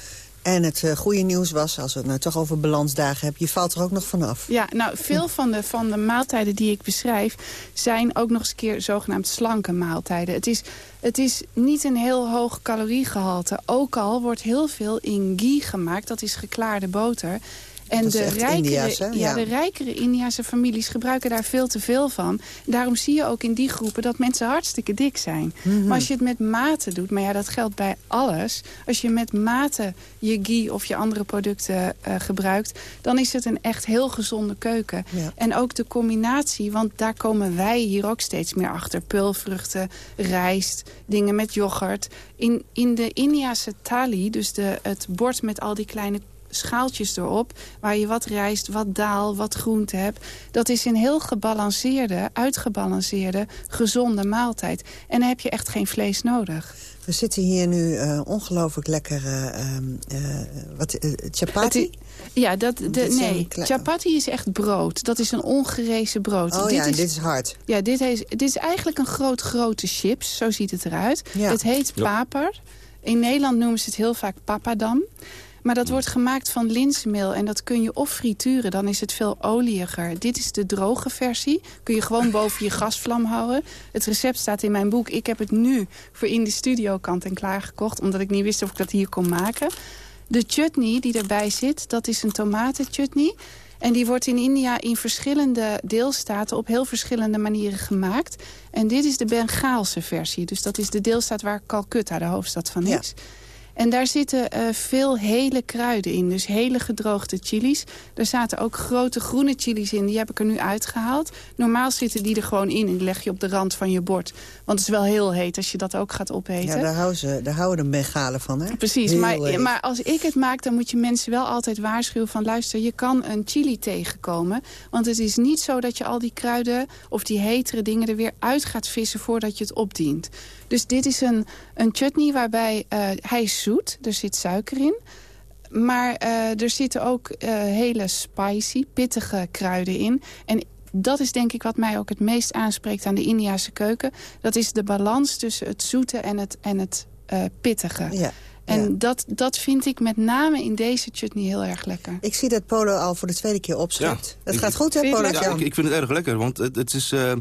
En het eh, goede nieuws was, als we het nou toch over balansdagen hebben... je valt er ook nog vanaf. Ja, nou, veel van de, van de maaltijden die ik beschrijf... zijn ook nog eens een keer zogenaamd slanke maaltijden. Het is, het is niet een heel hoog caloriegehalte. Ook al wordt heel veel in ghee gemaakt. Dat is geklaarde boter. En de rijkere, India's, ja, Ja. de rijkere Indiase families gebruiken daar veel te veel van. Daarom zie je ook in die groepen dat mensen hartstikke dik zijn. Mhm. Maar als je het met mate doet, maar ja, dat geldt bij alles. Als je met mate je ghee of je andere producten eh, gebruikt... dan is het een echt heel gezonde keuken. Ja. En ook de combinatie, want daar komen wij hier ook steeds meer achter. Peulvruchten, rijst, dingen met yoghurt. In, in de Indiase thali, dus de, het bord met al die kleine schaaltjes erop... waar je wat rijst, wat daal, wat groente hebt... dat is een heel gebalanceerde, uitgebalanceerde, gezonde maaltijd. En dan heb je echt geen vlees nodig. We zitten hier nu eh, ongelooflijk lekker... eh, ehm, eh, wat, chapati? Ja, dat, de, nee, chapati is echt brood. Dat is een ongerezen brood. Oh ja, en dit is hard. Ja, dit, is, dit is eigenlijk een groot grote chips. Zo ziet het eruit. Ja. Het heet paper. In Nederland noemen ze het heel vaak papadam. Maar dat wordt gemaakt van linzenmeel en dat kun je of frituren, dan is het veel oliiger. Dit is de droge versie. Kun je gewoon boven je gasvlam houden. Het recept staat in mijn boek. Ik heb het nu voor in de studio kant en klaar gekocht, omdat ik niet wist of ik dat hier kon maken. De chutney die erbij zit, dat is een tomatenchutney. En die wordt in India in verschillende deelstaten op heel verschillende manieren gemaakt. En dit is de Bengaalse versie. Dus dat is de deelstaat waar Calcutta de hoofdstad van Ja. En daar zitten eh, veel hele kruiden in. Dus hele gedroogde chilies. Er zaten ook grote groene chilies in. Die heb ik er nu uitgehaald. Normaal zitten die er gewoon in. En die leg je op de rand van je bord. Want het is wel heel heet als je dat ook gaat opeten. Ja, daar houden, ze, daar houden de Bengalen van, hè? Precies, Heel maar, heet. maar als ik het maak, dan moet je mensen wel altijd waarschuwen van... luister, je kan een chili tegenkomen. Want het is niet zo dat je al die kruiden of die hetere dingen er weer uit gaat vissen... voordat je het opdient. Dus dit is een, een chutney waarbij eh, hij is zoet, er zit suiker in... Maar eh, er zitten ook eh, hele spicy, pittige kruiden in. En dat is denk ik wat mij ook het meest aanspreekt aan de Indiase keuken. Dat is de balans tussen het zoete en het, en het eh, pittige. Ja. En ja. dat, dat vind ik met name in deze chutney heel erg lekker. Ik zie dat Polo al voor de tweede keer opschrift. Ja. Het Ik- gaat goed, hè, Polo? Ja, ik, ik vind het erg lekker, want het, het, is, eh,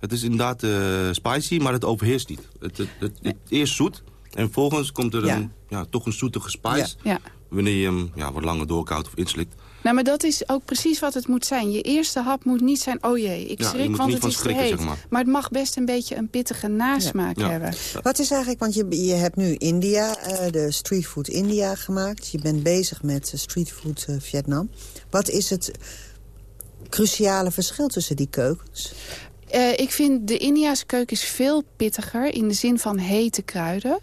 het is inderdaad eh, spicy, maar het overheerst niet. Het, het, het, het- eerst zoet en vervolgens komt er Ja. een, ja, toch een zoetige spice... Ja. wanneer je hem ja, wat langer doorkoudt of inslikt. Nou, maar dat is ook precies wat het moet zijn. Je eerste hap moet niet zijn, oh jee, ik schrik, want het van is te schrikken, heet. zeg maar. maar. het mag best een beetje een pittige nasmaak Ja. hebben. Wat is eigenlijk, want je, je hebt nu India, eh, de streetfood India gemaakt. Je bent bezig met eh, streetfood eh, Vietnam. Wat is het cruciale verschil tussen die keukens? Eh, ik vind de Indiase keuken is veel pittiger in de zin van hete kruiden.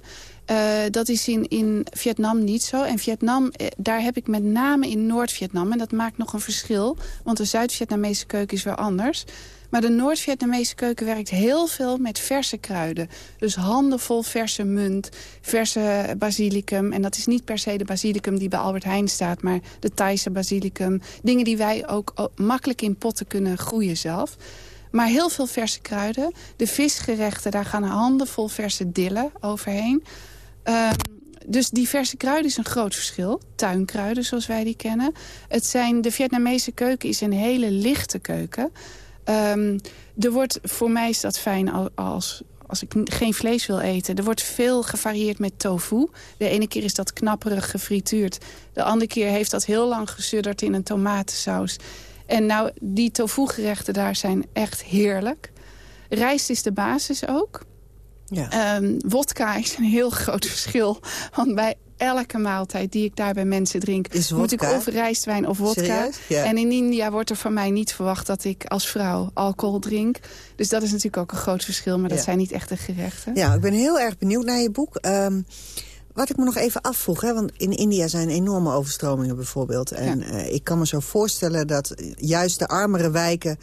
Eh, dat is in, in Vietnam niet zo. En Vietnam, eh, daar heb ik met name in Noord-Vietnam... en dat maakt nog een verschil, want de Zuid-Vietnamese keuken is weer anders... Maar de Noord-Vietnamese keuken werkt heel veel met verse kruiden. Dus handenvol verse munt, verse basilicum. En dat is niet per se de basilicum die bij Albert Heijn staat... maar de Thaise basilicum. Dingen die wij ook makkelijk in potten kunnen groeien zelf. Maar heel veel verse kruiden. De visgerechten, daar gaan handenvol verse dillen overheen. Ehm, dus die verse kruiden is een groot verschil. Tuinkruiden, zoals wij die kennen. Het zijn, de Vietnamese keuken is een hele lichte keuken. Ehm, er wordt, voor mij is dat fijn als, als ik geen vlees wil eten. Er wordt veel gevarieerd met tofu. De ene keer is dat knapperig gefrituurd. De andere keer heeft dat heel lang gesudderd in een tomatensaus. En nou, die tofu gerechten daar zijn echt heerlijk. Rijst is de basis ook. Ja. Um, wodka is een heel groot verschil. Want bij elke maaltijd die ik daar bij mensen drink... moet ik of rijstwijn of wodka. En in India wordt er van mij niet verwacht dat ik als vrouw alcohol drink. Dus dat is natuurlijk ook een groot verschil. Maar dat zijn niet echte gerechten. Ja, ik ben heel erg benieuwd naar je boek. Um, wat ik me nog even afvroeg, hè, want in India zijn enorme overstromingen bijvoorbeeld. En uh, ik kan me zo voorstellen dat juist de armere wijken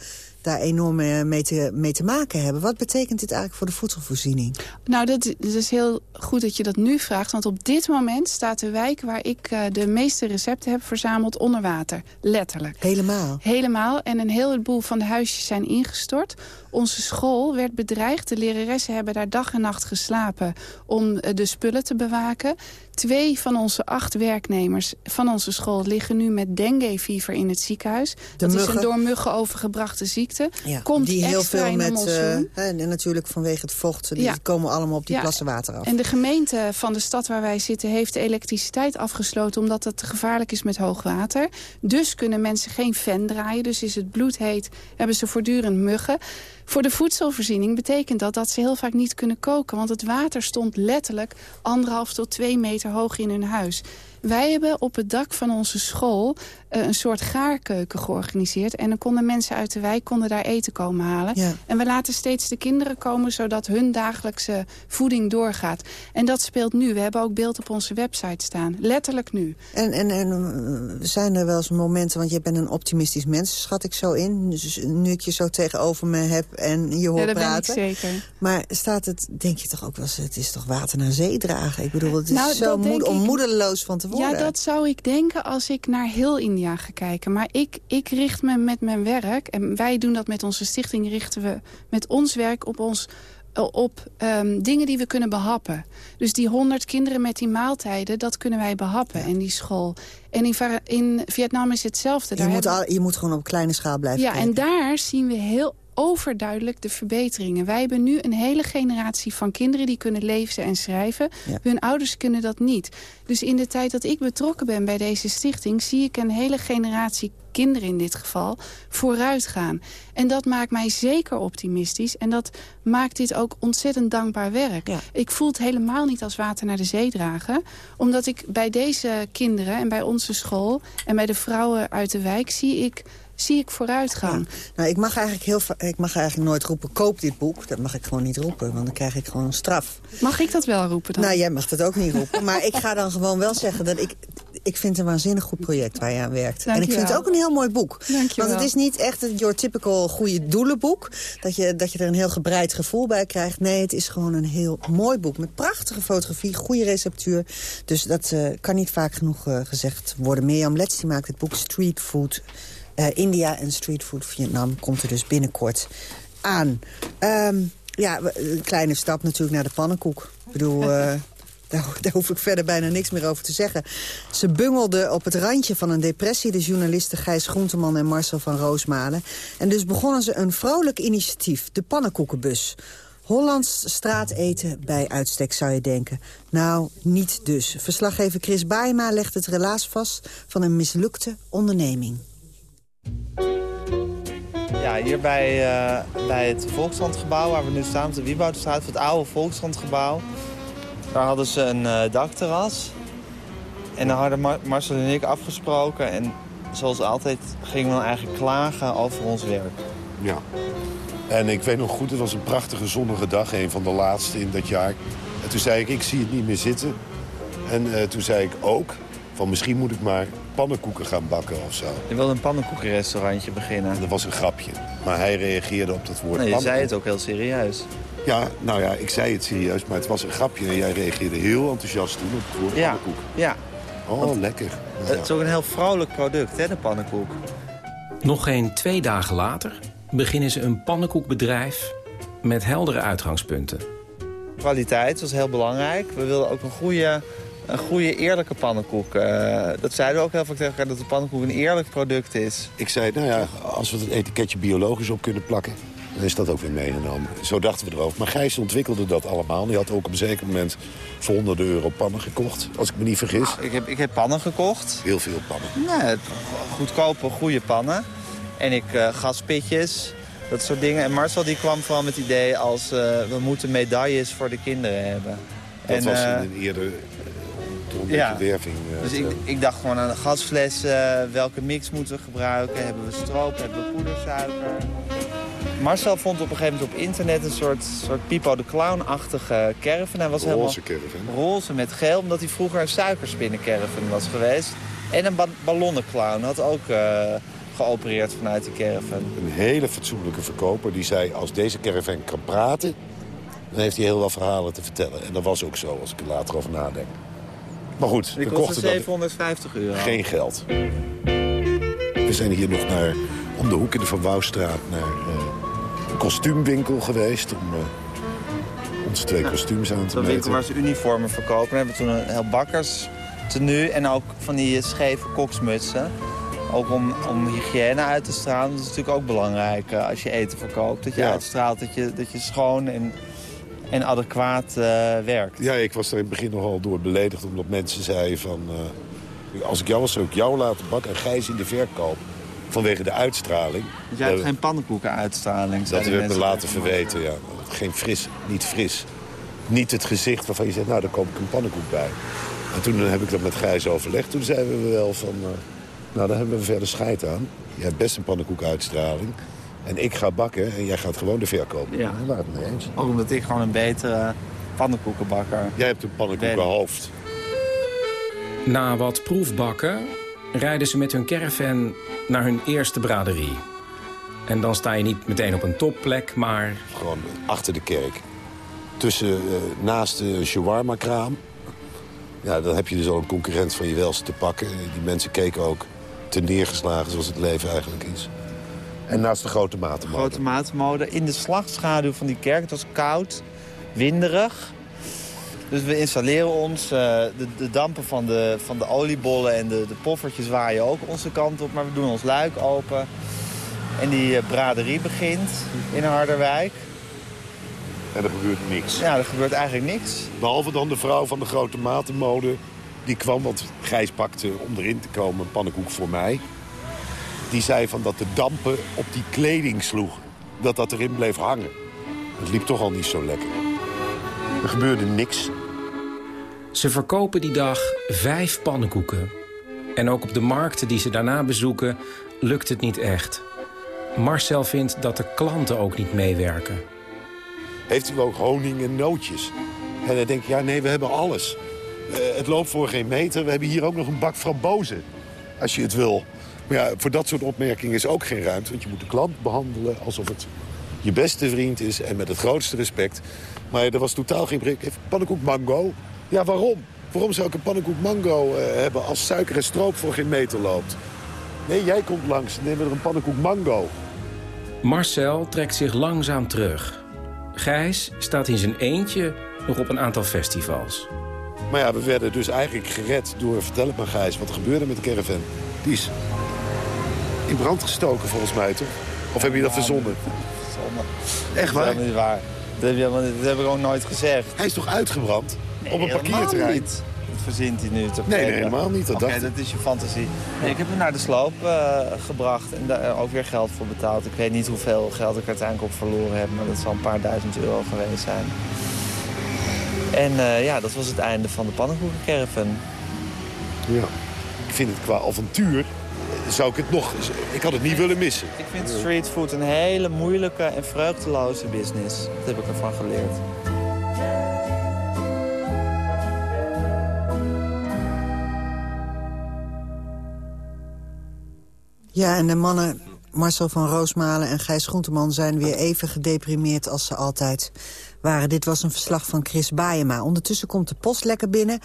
daar enorm mee te, mee te maken hebben. Wat betekent dit eigenlijk voor de voedselvoorziening? Nou, dat, is heel goed dat je dat nu vraagt. Want op dit moment staat de wijk waar ik uh, de meeste recepten heb verzameld onder water. Letterlijk. Helemaal? Helemaal. En een heleboel van de huisjes zijn ingestort. Onze school werd bedreigd. De leraressen hebben daar dag en nacht geslapen om uh, de spullen te bewaken. Twee van onze acht werknemers van onze school liggen nu met dengue-fever in het ziekenhuis. dat is een door muggen overgebrachte ziekte. Ja, Komt die heel veel met, uh, en natuurlijk vanwege het vocht, die ja. komen allemaal op die ja. plassen water af. En de gemeente van de stad waar wij zitten heeft de elektriciteit afgesloten... omdat het te gevaarlijk is met hoog water. Dus kunnen mensen geen fan draaien. Dus is het bloedheet, hebben ze voortdurend muggen. Voor de voedselvoorziening betekent dat dat ze heel vaak niet kunnen koken. Want het water stond letterlijk anderhalf tot twee meter hoog in hun huis. Wij hebben op het dak van onze school uh, een soort gaarkeuken georganiseerd. En dan konden mensen uit de wijk konden daar eten komen halen. Ja. En we laten steeds de kinderen komen zodat hun dagelijkse voeding doorgaat. En dat speelt nu. We hebben ook beeld op onze website staan. Letterlijk nu. En, en, en eh, zijn er wel eens momenten, want je bent een optimistisch mens, schat ik zo in. Dus nu ik je zo tegenover me heb en je hoort ja, dat praten. Ben ik zeker. Maar staat het, denk je toch ook wel eens, het is toch water naar zee dragen? Ik bedoel, het is nou, zo moed, om moedeloos van te worden. Ja, dat zou ik denken als ik naar heel India ga kijken. Maar ik, ik richt me met mijn werk, en wij doen dat met onze stichting... richten we met ons werk op, ons, op um, dingen die we kunnen behappen. Dus die honderd kinderen met die maaltijden, dat kunnen wij behappen in die school. En in, in Vietnam is hetzelfde. Daar je, moet al, je moet gewoon op kleine schaal blijven Ja, kijken. en daar zien we heel overduidelijk de verbeteringen. Wij hebben nu een hele generatie van kinderen die kunnen lezen en schrijven. Hun ouders kunnen dat niet. Dus in de tijd dat ik betrokken ben bij deze stichting... zie ik een hele generatie kinderen in dit geval vooruit gaan. En dat maakt mij zeker optimistisch. En dat maakt dit ook ontzettend dankbaar werk. Ik voel het helemaal niet als water naar de zee dragen. Omdat ik bij deze kinderen en bij onze school... en bij de vrouwen uit de wijk zie ik zie ik vooruitgang. Ja. Nou, ik mag, eigenlijk heel, ik mag eigenlijk nooit roepen, koop dit boek. Dat mag ik gewoon niet roepen, want dan krijg ik gewoon een straf. Mag ik dat wel roepen dan? Nou, jij mag dat ook niet roepen. maar ik ga dan gewoon wel zeggen dat ik... Ik vind het een waanzinnig goed project waar je aan werkt. Dank en ik vind het ook een heel mooi boek. Dank want het is niet echt het your typical goede doelenboek. Dat je, dat je er een heel gebreid gevoel bij krijgt. Nee, het is gewoon een heel mooi boek. Met prachtige fotografie, goede receptuur. Dus dat uh, kan niet vaak genoeg uh, gezegd worden. Mirjam Letts die maakt het boek Street Food... Uh, India en streetfood Vietnam komt er dus binnenkort aan. Um, ja, een kleine stap natuurlijk naar de pannenkoek. Ik bedoel, uh, daar, hoef ik verder bijna niks meer over te zeggen. Ze bungelden op het randje van een depressie... de journalisten Gijs Groenteman en Marcel van Roosmalen. En dus begonnen ze een vrolijk initiatief, de pannenkoekenbus... Hollands straateten bij uitstek, zou je denken. Nou, niet dus. Verslaggever Chris Baaima legt het relaas vast van een mislukte onderneming. Ja, hier bij, uh, bij het Volkskrantgebouw, waar we nu staan, de Wieboudstraat, het oude Volkskrantgebouw. Daar hadden ze een uh, dakterras. En daar hadden Mar Marcel en ik afgesproken. En zoals altijd gingen we dan eigenlijk klagen over ons werk. Ja. En ik weet nog goed, het was een prachtige zonnige dag, een van de laatste in dat jaar. En toen zei ik, ik zie het niet meer zitten. En uh, toen zei ik ook, van misschien moet ik maar pannenkoeken gaan bakken of zo. Je wilde een pannenkoekenrestaurantje beginnen. En dat was een grapje. Maar hij reageerde op dat woord nee, je zei het ook heel serieus. Ja, nou ja, ik zei het serieus, maar het was een grapje. En jij reageerde heel enthousiast toen op het woord ja. pannenkoek. Ja. Oh, Want lekker. Nou, het is ook een heel vrolijk product, hè, de pannenkoek. Nog geen twee dagen later beginnen ze een pannenkoekbedrijf met heldere uitgangspunten. Kwaliteit was heel belangrijk. We wilden ook een goede een goede, eerlijke pannenkoek. Uh, dat zeiden we ook heel vaak tegen elkaar, dat de pannenkoek een eerlijk product is. Ik zei, nou ja, als we het etiketje biologisch op kunnen plakken... dan is dat ook weer meegenomen. Zo dachten we erover. Maar Gijs ontwikkelde dat allemaal. Die had ook op een zeker moment voor honderden euro pannen gekocht. Als ik me niet vergis. ik, heb, ik heb pannen gekocht. Heel veel pannen. Nee, goedkope, goede pannen. En ik uh, gaspitjes, dat soort dingen. En Marcel die kwam vooral met het idee als... Uh, we moeten medailles voor de kinderen hebben. Dat was in een eerder ja. werving. dus ik, ik, dacht gewoon aan de gasfles, welke mix moeten we gebruiken? Hebben we stroop, hebben we poedersuiker? Marcel vond op een gegeven moment op internet een soort, soort Pipo de Clown-achtige caravan. Hij was roze caravan. Roze met geel, omdat hij vroeger een suikerspinnencaravan was geweest. En een ba ballonnenclown had ook uh, geopereerd vanuit die caravan. Een hele fatsoenlijke verkoper die zei, als deze caravan kan praten... dan heeft hij heel wat verhalen te vertellen. En dat was ook zo, als ik er later over nadenk. Maar goed, we kochten 750 euro. Geen geld. We zijn hier nog naar, om de hoek in de Van Wouwstraat naar uh, een kostuumwinkel geweest... om uh, onze twee kostuums aan te meten. Een winkel waar ze uniformen verkopen. We hebben toen een heel bakkers tenue en ook van die scheve koksmutsen. Ook om, om hygiëne uit te stralen. Dat is natuurlijk ook belangrijk uh, als je eten verkoopt. Dat je uitstraalt dat je, dat je schoon en en adequaat uh, werkt. Ja, ik was er in het begin nogal door beledigd... omdat mensen zeiden van... Uh, als ik jou was, zou ik jou laten bakken en Gijs in de verkoop. Vanwege de uitstraling. Dus jij hebt geen pannenkoekenuitstraling? Dat we me laten verweten, ja. Geen fris, niet fris. Niet het gezicht waarvan je zegt, nou, daar koop ik een pannenkoek bij. En toen heb ik dat met Gijs overlegd. Toen zeiden we wel van, uh, nou, daar hebben we verder scheid aan. Je hebt best een pannenkoekuitstraling. En ik ga bakken en jij gaat gewoon de verkoop. Ja. Daar het mee eens. Ook omdat ik gewoon een betere pannenkoekenbakker Jij hebt een pannenkoekenhoofd. Na wat proefbakken rijden ze met hun caravan naar hun eerste braderie. En dan sta je niet meteen op een topplek, maar... Gewoon achter de kerk. Tussen, uh, naast de shawarma-kraam. Ja, dan heb je dus al een concurrent van je welste te pakken. Die mensen keken ook te neergeslagen zoals het leven eigenlijk is. En naast de grote matenmode. Grote matenmode. In de slagschaduw van die kerk. Het was koud, winderig. Dus we installeren ons. Uh, de, de, dampen van de, van de oliebollen en de, de poffertjes waaien ook onze kant op. Maar we doen ons luik open. En die uh, braderie begint in Harderwijk. En er gebeurt niks. Ja, er gebeurt eigenlijk niks. Behalve dan de vrouw van de grote matenmode. Die kwam, want Gijs pakte om erin te komen een pannenkoek voor mij die zei van dat de dampen op die kleding sloegen. Dat dat erin bleef hangen. Het liep toch al niet zo lekker. Er gebeurde niks. Ze verkopen die dag vijf pannenkoeken. En ook op de markten die ze daarna bezoeken lukt het niet echt. Marcel vindt dat de klanten ook niet meewerken. Heeft u ook honing en nootjes? En dan denk ik, ja nee, we hebben alles. Uh, het loopt voor geen meter. We hebben hier ook nog een bak frambozen. Als je het wil. Maar ja, voor dat soort opmerkingen is ook geen ruimte. Want je moet de klant behandelen alsof het je beste vriend is. En met het grootste respect. Maar er was totaal geen brik. Pannenkoek mango? Ja, waarom? Waarom zou ik een pannenkoek mango uh, hebben als suiker en stroop voor geen meter loopt? Nee, jij komt langs. Neem er een pannenkoek mango. Marcel trekt zich langzaam terug. Gijs staat in zijn eentje nog op een aantal festivals. Maar ja, we werden dus eigenlijk gered door... Vertel het maar, Gijs, wat er gebeurde met de caravan. Die is in brand gestoken, volgens mij, toch? Of heb je dat verzonnen? Verzonnen. Echt waar? Dat is niet waar. Dat heb, je, dat heb ik ook nooit gezegd. Hij is toch uitgebrand? op een parkeerterrein? niet. Dat verzint hij nu te Nee, nee, helemaal niet. Dat, okay, dat is je fantasie. Nee, ik heb hem naar de sloop uh, gebracht en daar ook weer geld voor betaald. Ik weet niet hoeveel geld ik uiteindelijk op verloren heb, maar dat zal een paar duizend euro geweest zijn. En uh, ja, dat was het einde van de pannenkoekencaravan. Ja. Ik vind het qua avontuur zou ik het nog... Ik had het niet willen missen. Ik vind streetfood een hele moeilijke en vreugdeloze business. Dat heb ik ervan geleerd. Ja, en de mannen Marcel van Roosmalen en Gijs Groenteman zijn weer even gedeprimeerd als ze altijd waren. Dit was een verslag van Chris Baayema. Ondertussen komt de post lekker binnen.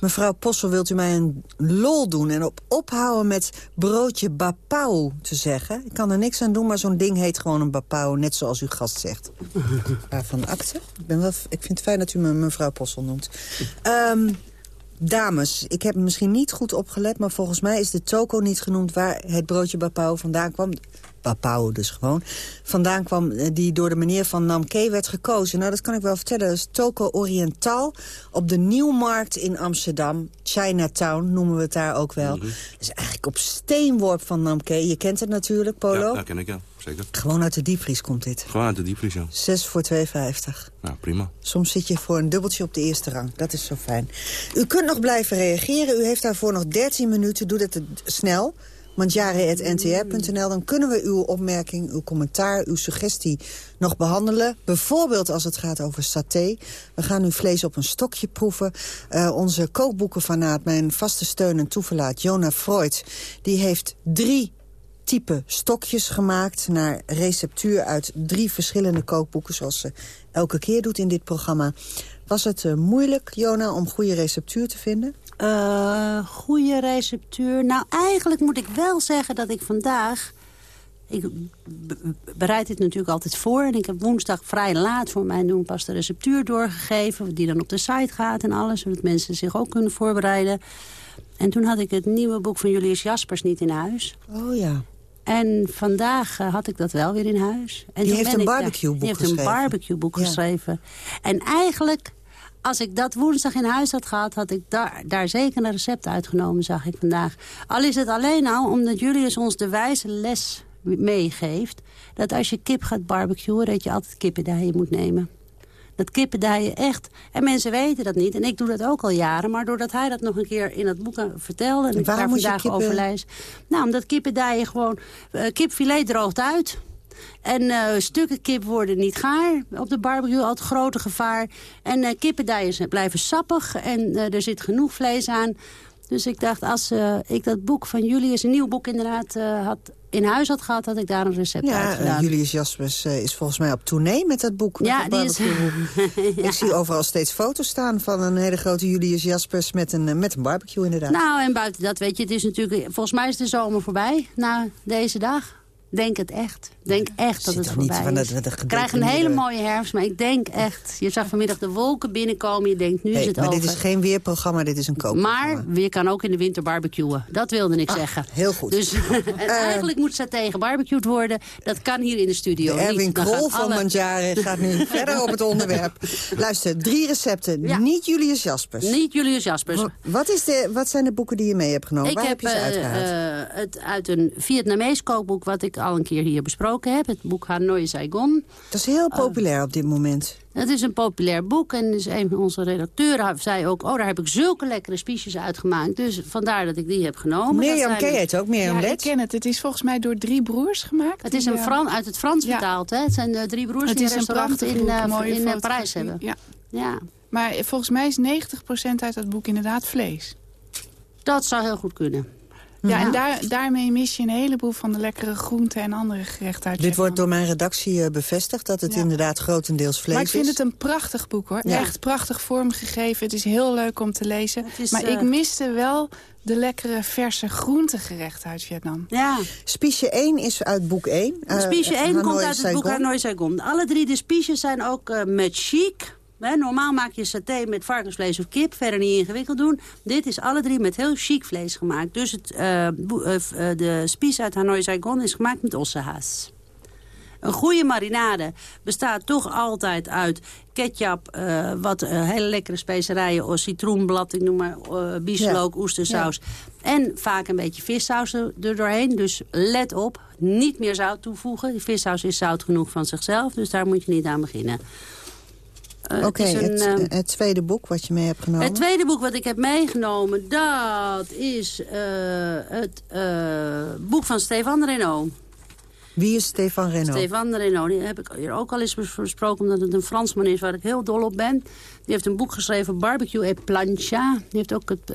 Mevrouw Possel, wilt u mij een lol doen en op ophouden met broodje bapau te zeggen? Ik kan er niks aan doen, maar zo'n ding heet gewoon een bapau, net zoals uw gast zegt. Van akte? Ik, ben wel, ik vind het fijn dat u me mevrouw Possel noemt. Um, Dames, ik heb misschien niet goed opgelet... maar volgens mij is de toko niet genoemd waar het broodje bapau vandaan kwam. Dus gewoon. Vandaan kwam eh, die door de meneer van Namke werd gekozen. Nou, dat kan ik wel vertellen. Dat is Toko Oriental op de Nieuwmarkt in Amsterdam. Chinatown noemen we het daar ook wel. Is eigenlijk op steenworp van Namke. Je kent het natuurlijk, Polo. Ja, dat ken ik, ja. Zeker. Gewoon uit de diepvries komt dit. Gewoon uit de diepvries, ja. 6 voor 2,50. Nou, prima. Soms zit je voor een dubbeltje op de eerste rang. Dat is zo fijn. U kunt nog blijven reageren. U heeft daarvoor nog 13 minuten. Doe dat snel. Mandjare.ntr.nl. Dan kunnen we uw opmerking, uw commentaar, uw suggestie nog behandelen. Bijvoorbeeld als het gaat over saté. We gaan nu vlees op een stokje proeven. Uh, onze kookboekenfanaat, mijn vaste steun en toeverlaat, Jona Freud... die heeft drie type stokjes gemaakt... naar receptuur uit drie verschillende kookboeken... zoals ze elke keer doet in dit programma. Was het uh, moeilijk, Jona, om goede receptuur te vinden? Uh, goede receptuur. Nou, eigenlijk moet ik wel zeggen dat ik vandaag... Ik bereid dit natuurlijk altijd voor. En ik heb woensdag vrij laat voor mijn doen pas de receptuur doorgegeven. Die dan op de site gaat en alles. Zodat mensen zich ook kunnen voorbereiden. En toen had ik het nieuwe boek van Julius Jaspers niet in huis. Oh ja. En vandaag uh, had ik dat wel weer in huis. En die heeft een barbecueboek Die heeft een barbecueboek ja. geschreven. En eigenlijk als ik dat woensdag in huis had gehad... had ik daar, daar zeker een recept uitgenomen, zag ik vandaag. Al is het alleen al omdat Julius ons de wijze les meegeeft... dat als je kip gaat barbecuen, dat je altijd kippendijen moet nemen. Dat kippendijen echt... En mensen weten dat niet. En ik doe dat ook al jaren. Maar doordat hij dat nog een keer in dat boek vertelde... en ik daar vandaag over lees... Nou, omdat kippendijen gewoon... Uh, kipfilet droogt uit... En uh, stukken kip worden niet gaar. Op de barbecue al het grote gevaar. En uh, kippendijen blijven sappig. En uh, er zit genoeg vlees aan. Dus ik dacht, als ik dat boek van Julius, een nieuw boek inderdaad, had, in huis had gehad, had ik daar een recept ja, uit gedaan. Julius Jaspers is volgens mij op tournee met dat boek. Ja, die is... ja. Ik zie overal steeds foto's staan van een hele grote Julius Jaspers met een, met een barbecue inderdaad. Nou, en buiten dat, weet je, het is natuurlijk... Volgens mij is de zomer voorbij na deze dag. Denk het echt. Denk echt dat het voorbij van is. Dat, Ik krijg een hele mooie herfst, maar ik denk echt... Je zag vanmiddag de wolken binnenkomen, je denkt nu hey, is het maar over. dit is geen weerprogramma, dit is een kookprogramma. Maar je kan ook in de winter barbecuen. Dat wilde ik ah, zeggen. Heel goed. Dus en eigenlijk moet saté gebarbecued worden. Dat kan hier in de studio de Erwin. Krol van alle... Gaat nu verder op het onderwerp. Luister, drie recepten. Ja. Niet Julius Jaspers. Niet Julius Jaspers. Wat, is de, wat zijn de boeken die je mee hebt genomen? Ik Waar heb, je ze uitgehaald? Uh, het uit een Vietnamees kookboek wat ik al een keer hier besproken heb. Het boek Hanoi Saigon. Dat is heel populair uh, op dit moment. Het is een populair boek en dus een van onze redacteuren zei ook... oh, daar heb ik zulke lekkere spiesjes uitgemaakt. Dus vandaar dat ik die heb genomen. Mirjam, ken je het ook? Mirjam ja, ik ken het. Het is volgens mij door drie broers gemaakt. Het is een Fran uit het Frans ja. vertaald. Hè? Het zijn uh, drie broers het die een restaurant in, in, in Parijs hebben. Ja. ja. Maar volgens mij is 90% uit dat boek inderdaad vlees. Dat zou heel goed kunnen. Ja, en daar, daarmee mis je een heleboel van de lekkere groenten en andere gerechten uit Dit wordt door mijn redactie uh, bevestigd, dat het ja. inderdaad grotendeels vlees is. Maar ik vind het een prachtig boek hoor. Ja. Echt prachtig vormgegeven. Het is heel leuk om te lezen. Is, maar uh... ik miste wel de lekkere verse groentegerechten uit Vietnam. Ja. Spiesje 1 is uit boek 1. Uh, Spiesje 1 komt uit het boek Hanoi Saigon. Alle drie de spiesjes zijn ook uh, met chic... He, normaal maak je saté met varkensvlees of kip. Verder niet ingewikkeld doen. Dit is alle drie met heel chic vlees gemaakt. Dus het, uh, de spies uit Hanoi Saigon is gemaakt met ossehaas. Een goede marinade bestaat toch altijd uit ketchup, uh, wat uh, hele lekkere specerijen, of citroenblad, ik noem maar, uh, bieslook, ja. oestersaus. Ja. En vaak een beetje vissaus er doorheen. Dus let op, niet meer zout toevoegen. Die vissaus is zout genoeg van zichzelf, dus daar moet je niet aan beginnen. Uh, Oké, okay, het, het, het, tweede boek wat je mee hebt genomen? Het tweede boek wat ik heb meegenomen, dat is uh, het uh, boek van Stefan Renaud. Wie is Stefan Renaud? Stefan Renaud, die heb ik hier ook al eens besproken... omdat het een Fransman is waar ik heel dol op ben. Die heeft een boek geschreven, Barbecue et Plancha. Die heeft ook het...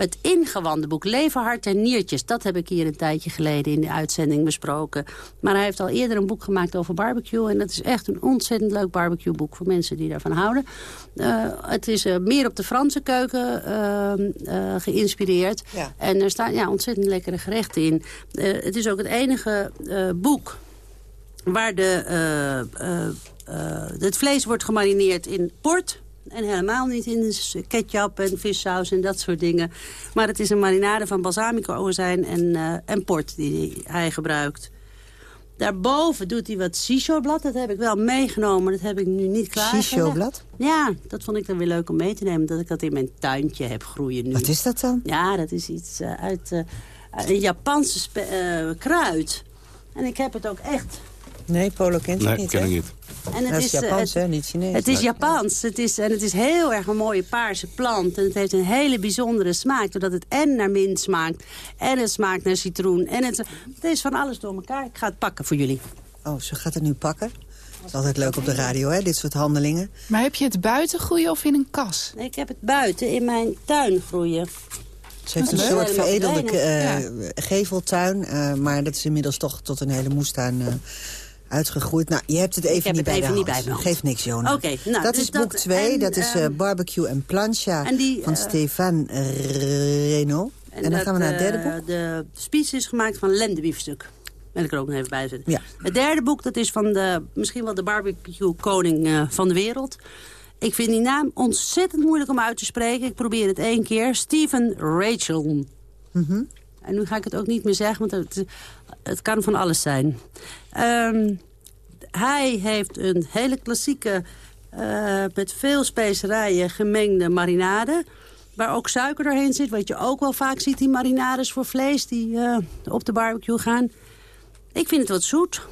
Het ingewande boek Leven, Hart en Niertjes. Dat heb ik hier een tijdje geleden in de uitzending besproken. Maar hij heeft al eerder een boek gemaakt over barbecue. En dat is echt een ontzettend leuk barbecueboek voor mensen die daarvan houden. Uh, het is uh, meer op de Franse keuken uh, geïnspireerd. Ja. En er staan ja, ontzettend lekkere gerechten in. het is ook het enige boek waar de, het vlees wordt gemarineerd in port En helemaal niet in ketchup en vissaus en dat soort dingen. Maar het is een marinade van balsamico ozijn en, uh, en port die hij gebruikt. Daarboven doet hij wat shisho-blad. Dat heb ik wel meegenomen. Dat heb ik nu niet klaar. Shisho-blad? Ja, dat vond ik dan weer leuk om mee te nemen. Dat ik dat in mijn tuintje heb groeien nu. Wat is dat dan? Ja, dat is iets uh, uit uh, een Japanse uh, kruid. En ik heb het ook echt Nee, Polo kent nee, het niet, ken ik niet. En het dat is Japans, hè? Niet Chinees. Het is Japans. Het is, en het is heel erg een mooie paarse plant. En het heeft een hele bijzondere smaak. Doordat het en naar mint smaakt. En het smaakt naar citroen. En het, het is van alles door elkaar. Ik ga het pakken voor jullie. Oh, ze gaat het nu pakken? Het is altijd leuk op de radio, hè, dit soort handelingen. Maar heb je het buiten groeien of in een kas? Nee, ik heb het buiten in mijn tuin groeien. Ze heeft een soort veredelde uh, ja. geveltuin. Uh, maar dat is inmiddels toch tot een hele moestuin... Uh, uitgegroeid. Nou, je hebt het even, niet, het bij even niet bij me. Geeft niks, Jona. Oké, nou, dat dus is boek 2. Dat, is uh, Barbecue en Plancha en die, van uh, Stefan Reno. En, en dan dat, gaan we naar het derde boek. De spies is gemaakt van lendebiefstuk. Wil ik er ook nog even bij zetten. Ja. Het derde boek dat is van de, misschien wel de barbecue koning uh, van de wereld. Ik vind die naam ontzettend moeilijk om uit te spreken. Ik probeer het één keer. Stephen Rachel. Mm -hmm. En nu ga ik het ook niet meer zeggen, want het, het kan van alles zijn. Um, hij heeft een hele klassieke, uh, met veel specerijen gemengde marinade. Waar ook suiker doorheen zit, wat je ook wel vaak ziet in marinades voor vlees die uh, op de barbecue gaan. Ik vind het wat zoet.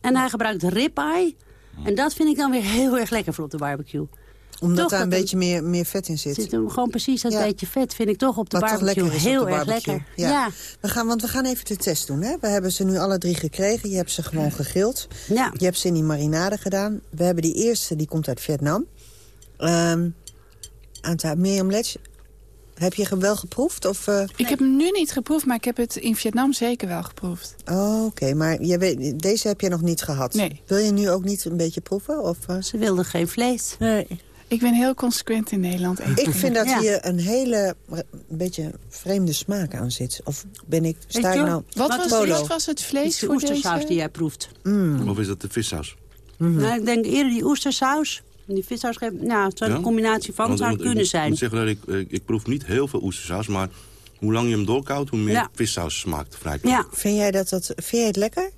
En hij gebruikt ribeye. En dat vind ik dan weer heel erg lekker voor op de barbecue. Omdat daar een beetje meer, meer vet in zit. zit hem gewoon precies dat ja. beetje vet, vind ik toch op de Wat barbecue toch lekker is heel op de erg lekker. Ja. ja. We gaan, want we gaan even de test doen. Hè? We hebben ze nu alle drie gekregen. Je hebt ze gewoon gegild. Ja. Je hebt ze in die marinade gedaan. We hebben die eerste, die komt uit Vietnam. Um, Anta, Mirjam Letch, heb je hem wel geproefd? Of, uh... Ik heb hem nu niet geproefd, maar ik heb het in Vietnam zeker wel geproefd. Oh, oké. Okay. Maar je weet, deze heb je nog niet gehad? Nee. Wil je nu ook niet een beetje proeven? Of, uh... Ze wilde geen vlees. Nee. Ik ben heel consequent in Nederland. Ik vind dat ja. hier een hele, een beetje vreemde smaak aan zit. Of ben ik, sta ik nou... Wat was, polo? wat was het vlees de voor oestersaus deze? die jij proeft. Mm. Of is dat de vissaus? Mhm. Mm -hmm. nou, ik denk eerder die oestersaus. Die vissaus, nou, het zou ja? een combinatie van Want, zou want, kunnen ik, zijn. Ik moet zeggen dat ik, ik, ik proef niet heel veel oestersaus, maar hoe lang je hem doorkoudt, hoe meer ja. vissaus smaakt. Vrij ja. Vind jij dat, dat vind jij het lekker?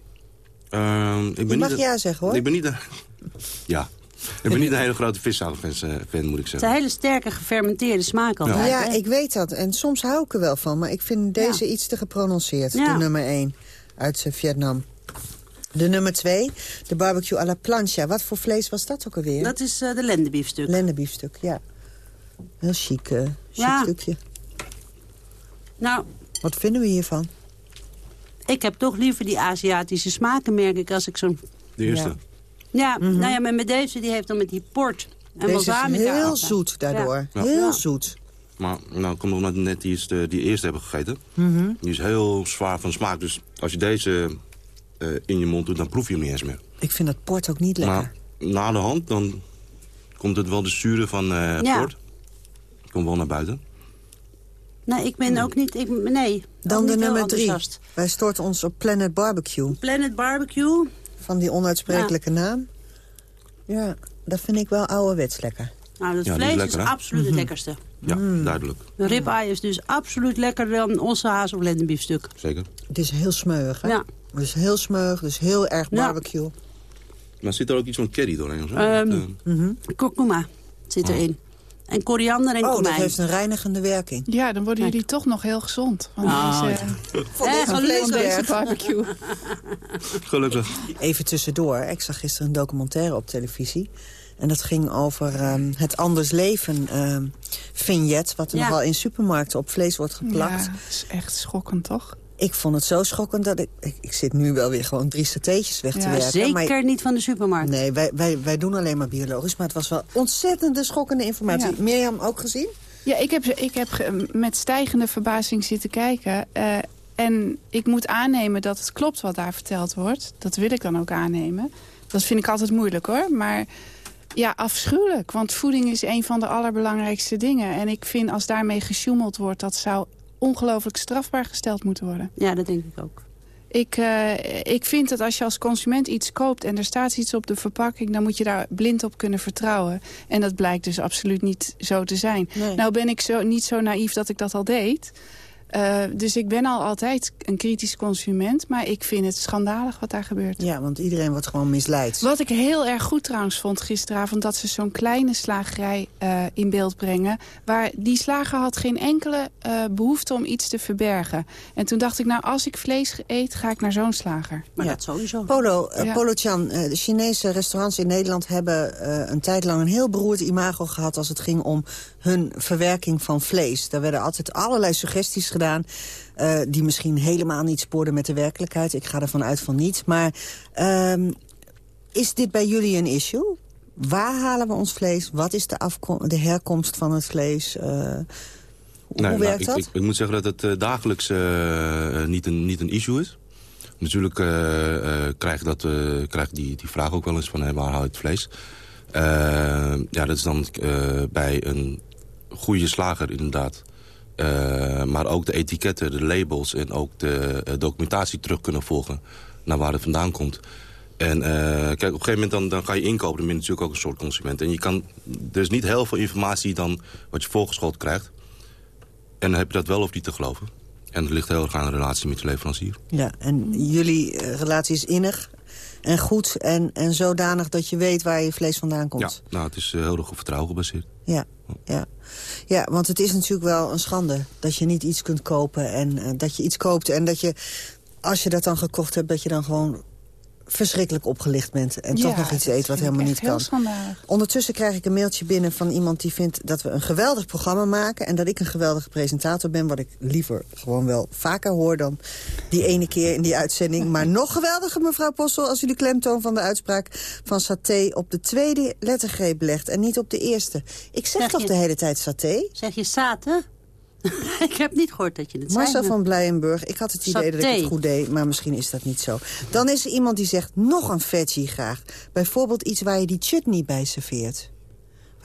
Uh, ik ben je mag niet ja zeggen, hoor. Ik ben niet... Een, ja. Ik ben niet een hele grote vissaus-fan, uh, moet ik zeggen. Het is een hele sterke gefermenteerde smaak altijd. Ja, ja ik weet dat. En soms hou ik er wel van. Maar ik vind deze ja. iets te geprononceerd. De nummer 1 uit uh, Vietnam. De nummer 2, de barbecue à la plancha. Wat voor vlees was dat ook alweer? Dat is uh, de lendebiefstuk. Lendebiefstuk, ja. Heel chic, chic ja. stukje. Nou... Wat vinden we hiervan? Ik heb toch liever die Aziatische smaken, merk ik, als ik zo'n... De eerste? Ja, mm -hmm. nou ja, maar met deze die heeft dan met die port en deze balsamica. is heel zoet daardoor. Ja. Heel ja. zoet. Maar nou komt omdat we net die, is de, die eerste hebben gegeten. Mm -hmm. Die is heel zwaar van smaak. Dus als je deze uh, in je mond doet, dan proef je hem niet eens meer. Ik vind dat port ook niet lekker. Maar na de hand, dan komt het wel de zure van uh, ja. port. Komt wel naar buiten. Nee, ik ben ook niet... Ik, nee, Dan ook de niet nummer drie. Wij storten ons op Planet Barbecue. Planet Barbecue. Van die onuitsprekelijke ja. naam. Ja, dat vind ik wel ouderwets lekker. Nou, dat ja, vlees is, absoluut Mhm. het lekkerste. Ja, mm. duidelijk. De ribeye is dus absoluut lekkerder dan onze haas- of lendenbiefstuk. Zeker. Het is heel smeuig, hè? Ja. Het is heel smeuig, dus heel erg barbecue. Ja. Maar zit er ook iets van curry doorheen? Of zo? Um, uh, mm -hmm. Kurkuma zit erin. Oh. En koriander en oh, komijn. dat heeft een reinigende werking. Ja, dan worden jullie toch nog heel gezond. Van oh, deze, ja. deze, van deze barbecue. Gelukkig. Even tussendoor. Ik zag gisteren een documentaire op televisie. En dat ging over um, het anders leven um, vignet... wat er ja. nogal in supermarkten op vlees wordt geplakt. Ja, dat is echt schokkend, toch? Ik vond het zo schokkend dat ik... Ik, ik zit nu wel weer gewoon drie satéetjes weg ja, te werken. Zeker maar, niet van de supermarkt. Nee, wij, wij, wij doen alleen maar biologisch. Maar het was wel ontzettende schokkende informatie. Ja. Mirjam ook gezien? Ja, ik heb, ik heb met stijgende verbazing zitten kijken. Uh, en ik moet aannemen dat het klopt wat daar verteld wordt. Dat wil ik dan ook aannemen. Dat vind ik altijd moeilijk, hoor. Maar... Ja, afschuwelijk. Want voeding is een van de allerbelangrijkste dingen. En ik vind als daarmee gesjoemeld wordt... dat zou ongelooflijk strafbaar gesteld moeten worden. Ja, dat denk ik ook. Ik, uh, ik vind dat als je als consument iets koopt en er staat iets op de verpakking... dan moet je daar blind op kunnen vertrouwen. En dat blijkt dus absoluut niet zo te zijn. Nou ben ik zo, niet zo naïef dat ik dat al deed... Uh, dus ik ben al altijd een kritisch consument. Maar ik vind het schandalig wat daar gebeurt. Ja, want iedereen wordt gewoon misleid. Wat ik heel erg goed trouwens vond gisteravond... dat ze zo'n kleine slagerij uh, in beeld brengen. Waar die slager had geen enkele uh, behoefte om iets te verbergen. En toen dacht ik, nou, als ik vlees eet, ga ik naar zo'n slager. Maar ja. dat sowieso. Polo, ja. Polo Chan, de Chinese restaurants in Nederland... hebben een tijd lang een heel beroerd imago gehad... als het ging om hun verwerking van vlees. Daar werden altijd allerlei suggesties gedaan... Uh, die misschien helemaal niet spoorden met de werkelijkheid. Ik ga ervan uit van niet. Maar uh, is dit bij jullie een issue? Waar halen we ons vlees? Wat is de, de herkomst van het vlees? Uh, hoe nee, werkt nou, dat? Ik, ik, ik, moet zeggen dat het uh, dagelijks niet, een, niet een issue is. Natuurlijk krijg, dat, krijg die, die vraag ook wel eens van hey, waar haal je het vlees? ja, dat is dan bij een goede slager inderdaad. Uh, maar ook de etiketten, de labels en ook de uh, documentatie terug kunnen volgen naar waar het vandaan komt. En uh, kijk, op een gegeven moment dan, dan ga je inkopen, dan ben je natuurlijk ook een soort consument. En je kan, er is niet heel veel informatie dan wat je voorgeschot krijgt. En dan heb je dat wel of niet te geloven. En dat ligt heel erg aan de relatie met je leverancier. Ja, en jullie relatie is innig en goed en, en zodanig dat je weet waar je vlees vandaan komt. Ja, nou, het is heel erg op vertrouwen gebaseerd. Ja, ja. ja, want het is natuurlijk wel een schande dat je niet iets kunt kopen... en uh, dat je iets koopt en dat je, als je dat dan gekocht hebt... dat je dan gewoon verschrikkelijk opgelicht bent. En ja, toch nog iets eet wat helemaal niet kan. Ondertussen krijg ik een mailtje binnen van iemand die vindt dat we een geweldig programma maken. En dat ik een geweldige presentator ben. Wat ik liever gewoon wel vaker hoor dan die ene keer in die uitzending. Maar nog geweldiger, mevrouw Possel, als u de klemtoon van de uitspraak van saté op de tweede lettergreep legt. En niet op de eerste. Ik zeg, Zeg toch je- de hele tijd saté? Zeg je saten? ik heb niet gehoord dat je het zei. Marcel van Blijenburg, ik had het idee dat ik het goed deed, maar misschien is dat niet zo. Dan is er iemand die zegt, nog een veggie graag. Bijvoorbeeld iets waar je die chutney bij serveert.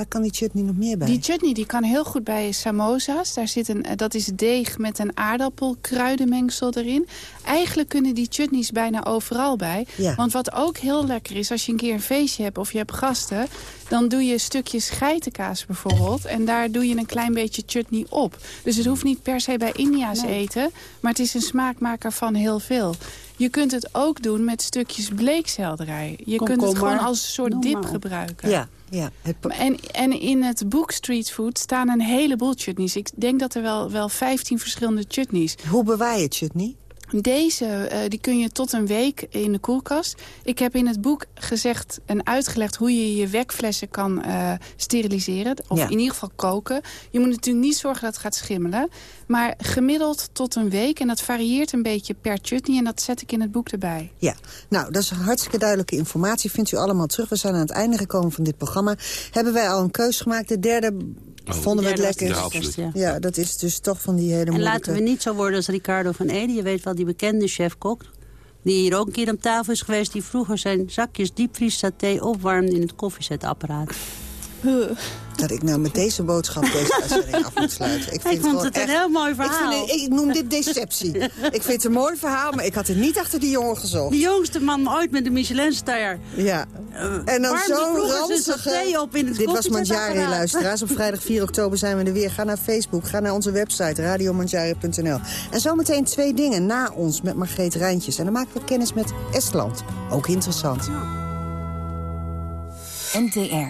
Waar kan die chutney nog meer bij? Die chutney die kan heel goed bij samosa's. Daar zit een, eh, dat is deeg met een aardappelkruidenmengsel erin. Eigenlijk kunnen die chutneys bijna overal bij. Ja. Want wat ook heel lekker is, als je een keer een feestje hebt of je hebt gasten... dan doe je stukjes geitenkaas bijvoorbeeld. En daar doe je een klein beetje chutney op. Dus het hoeft niet per se bij India's eten. Maar het is een smaakmaker van heel veel. Je kunt het ook doen met stukjes bleekselderij. Je kunt het gewoon als soort Noem dip gebruiken. Ja, ja. Het, En, en in het boek Street Food staan een heleboel chutneys. Ik denk dat er wel, wel 15 verschillende chutneys. hoe bewaar je chutney? Deze eh, die kun je tot een week in de koelkast. Ik heb in het boek gezegd en uitgelegd hoe je je wekflessen kan eh, steriliseren. Of Ja. in ieder geval koken. Je moet natuurlijk niet zorgen dat het gaat schimmelen. Maar gemiddeld tot een week. En dat varieert een beetje per chutney. En dat zet ik in het boek erbij. Ja, nou, dat is hartstikke duidelijke informatie. Vindt u allemaal terug. We zijn aan het einde gekomen van dit programma. Hebben wij al een keus gemaakt? De derde vonden we het lekker. Ja, absoluut. ja. Ja, dat is dus toch van die hele En moeilijke... laten we niet zo worden als Ricardo van Ede. Je weet wel, die bekende chef-kok. Die hier ook een keer op tafel is geweest. Die vroeger zijn zakjes diepvries saté opwarmde in het koffiezetapparaat. Dat ik nou met deze boodschap deze uitzending af moet sluiten. Ik, vind Ik vond het een echt- heel mooi Ik, verhaal. vind ik noem dit deceptie. ik vind het een mooi verhaal, maar ik had het niet achter die jongen gezocht. De jongste man ooit met de Michelin-ster. Ja. En dan zo'n zijn ranzige... op in het Dit was. Mandjari, luisteraars. Op vrijdag 4 oktober zijn we er weer. Ga naar Facebook, ga naar onze website radiomandjari.nl. En zometeen twee dingen na ons met Margreet Rijntjes. En dan maken we kennis met Estland. Ook interessant. NTR.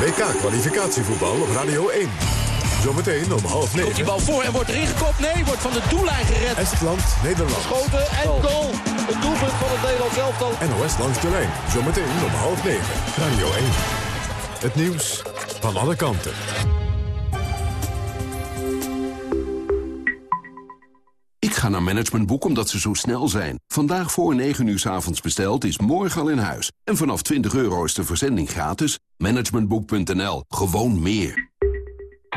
WK-kwalificatievoetbal op Radio 1. Zometeen om half Komt die negen. bal voor en wordt erin gekopt? Nee, wordt van de doellijn gered. Estland, Nederland. Schoten en goal. Het doelpunt van het Nederlands elftal. NOS langs de lijn. Zometeen om half negen. Radio 1. Het nieuws van alle kanten. Ga naar Managementboek omdat ze zo snel zijn. Vandaag voor 9 uur 's avonds besteld is morgen al in huis. En vanaf 20 euro is de verzending gratis. Managementboek.nl. Gewoon meer.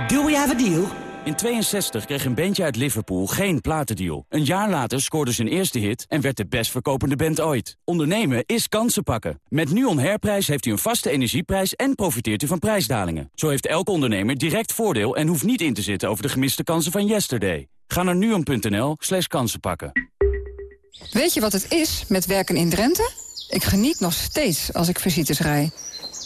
Do we have a deal? In 62 kreeg een bandje uit Liverpool geen platendeal. Een jaar later scoorde zijn eerste hit en werd de best verkopende band ooit. Ondernemen is kansen pakken. Met NUON Herprijs heeft u een vaste energieprijs en profiteert u van prijsdalingen. Zo heeft elke ondernemer direct voordeel en hoeft niet in te zitten over de gemiste kansen van yesterday. Ga naar nuon.nl slash kansenpakken. Weet je wat het is met werken in Drenthe? Ik geniet nog steeds als ik visites rij.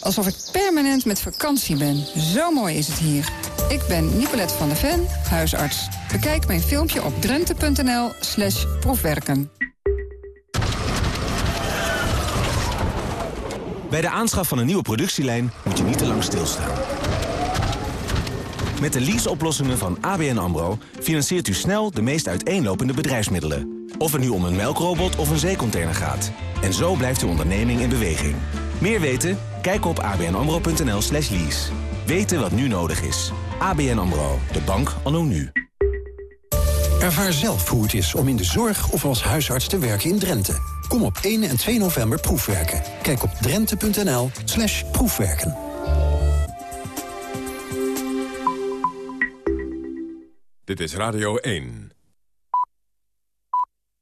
Alsof ik permanent met vakantie ben. Zo mooi is het hier. Ik ben Nicolette van der Ven, huisarts. Bekijk mijn filmpje op drenthe.nl slash proefwerken. Bij de aanschaf van een nieuwe productielijn moet je niet te lang stilstaan. Met de leaseoplossingen van ABN AMRO financiert u snel de meest uiteenlopende bedrijfsmiddelen. Of het nu om een melkrobot of een zeecontainer gaat. En zo blijft uw onderneming in beweging. Meer weten? Kijk op abnamro.nl slash lease. Weten wat nu nodig is. ABN AMRO, de bank anno nu. Ervaar zelf hoe het is om in de zorg of als huisarts te werken in Drenthe. Kom op 1 en 2 november proefwerken. Kijk op drenthe.nl slash proefwerken. Dit is Radio 1.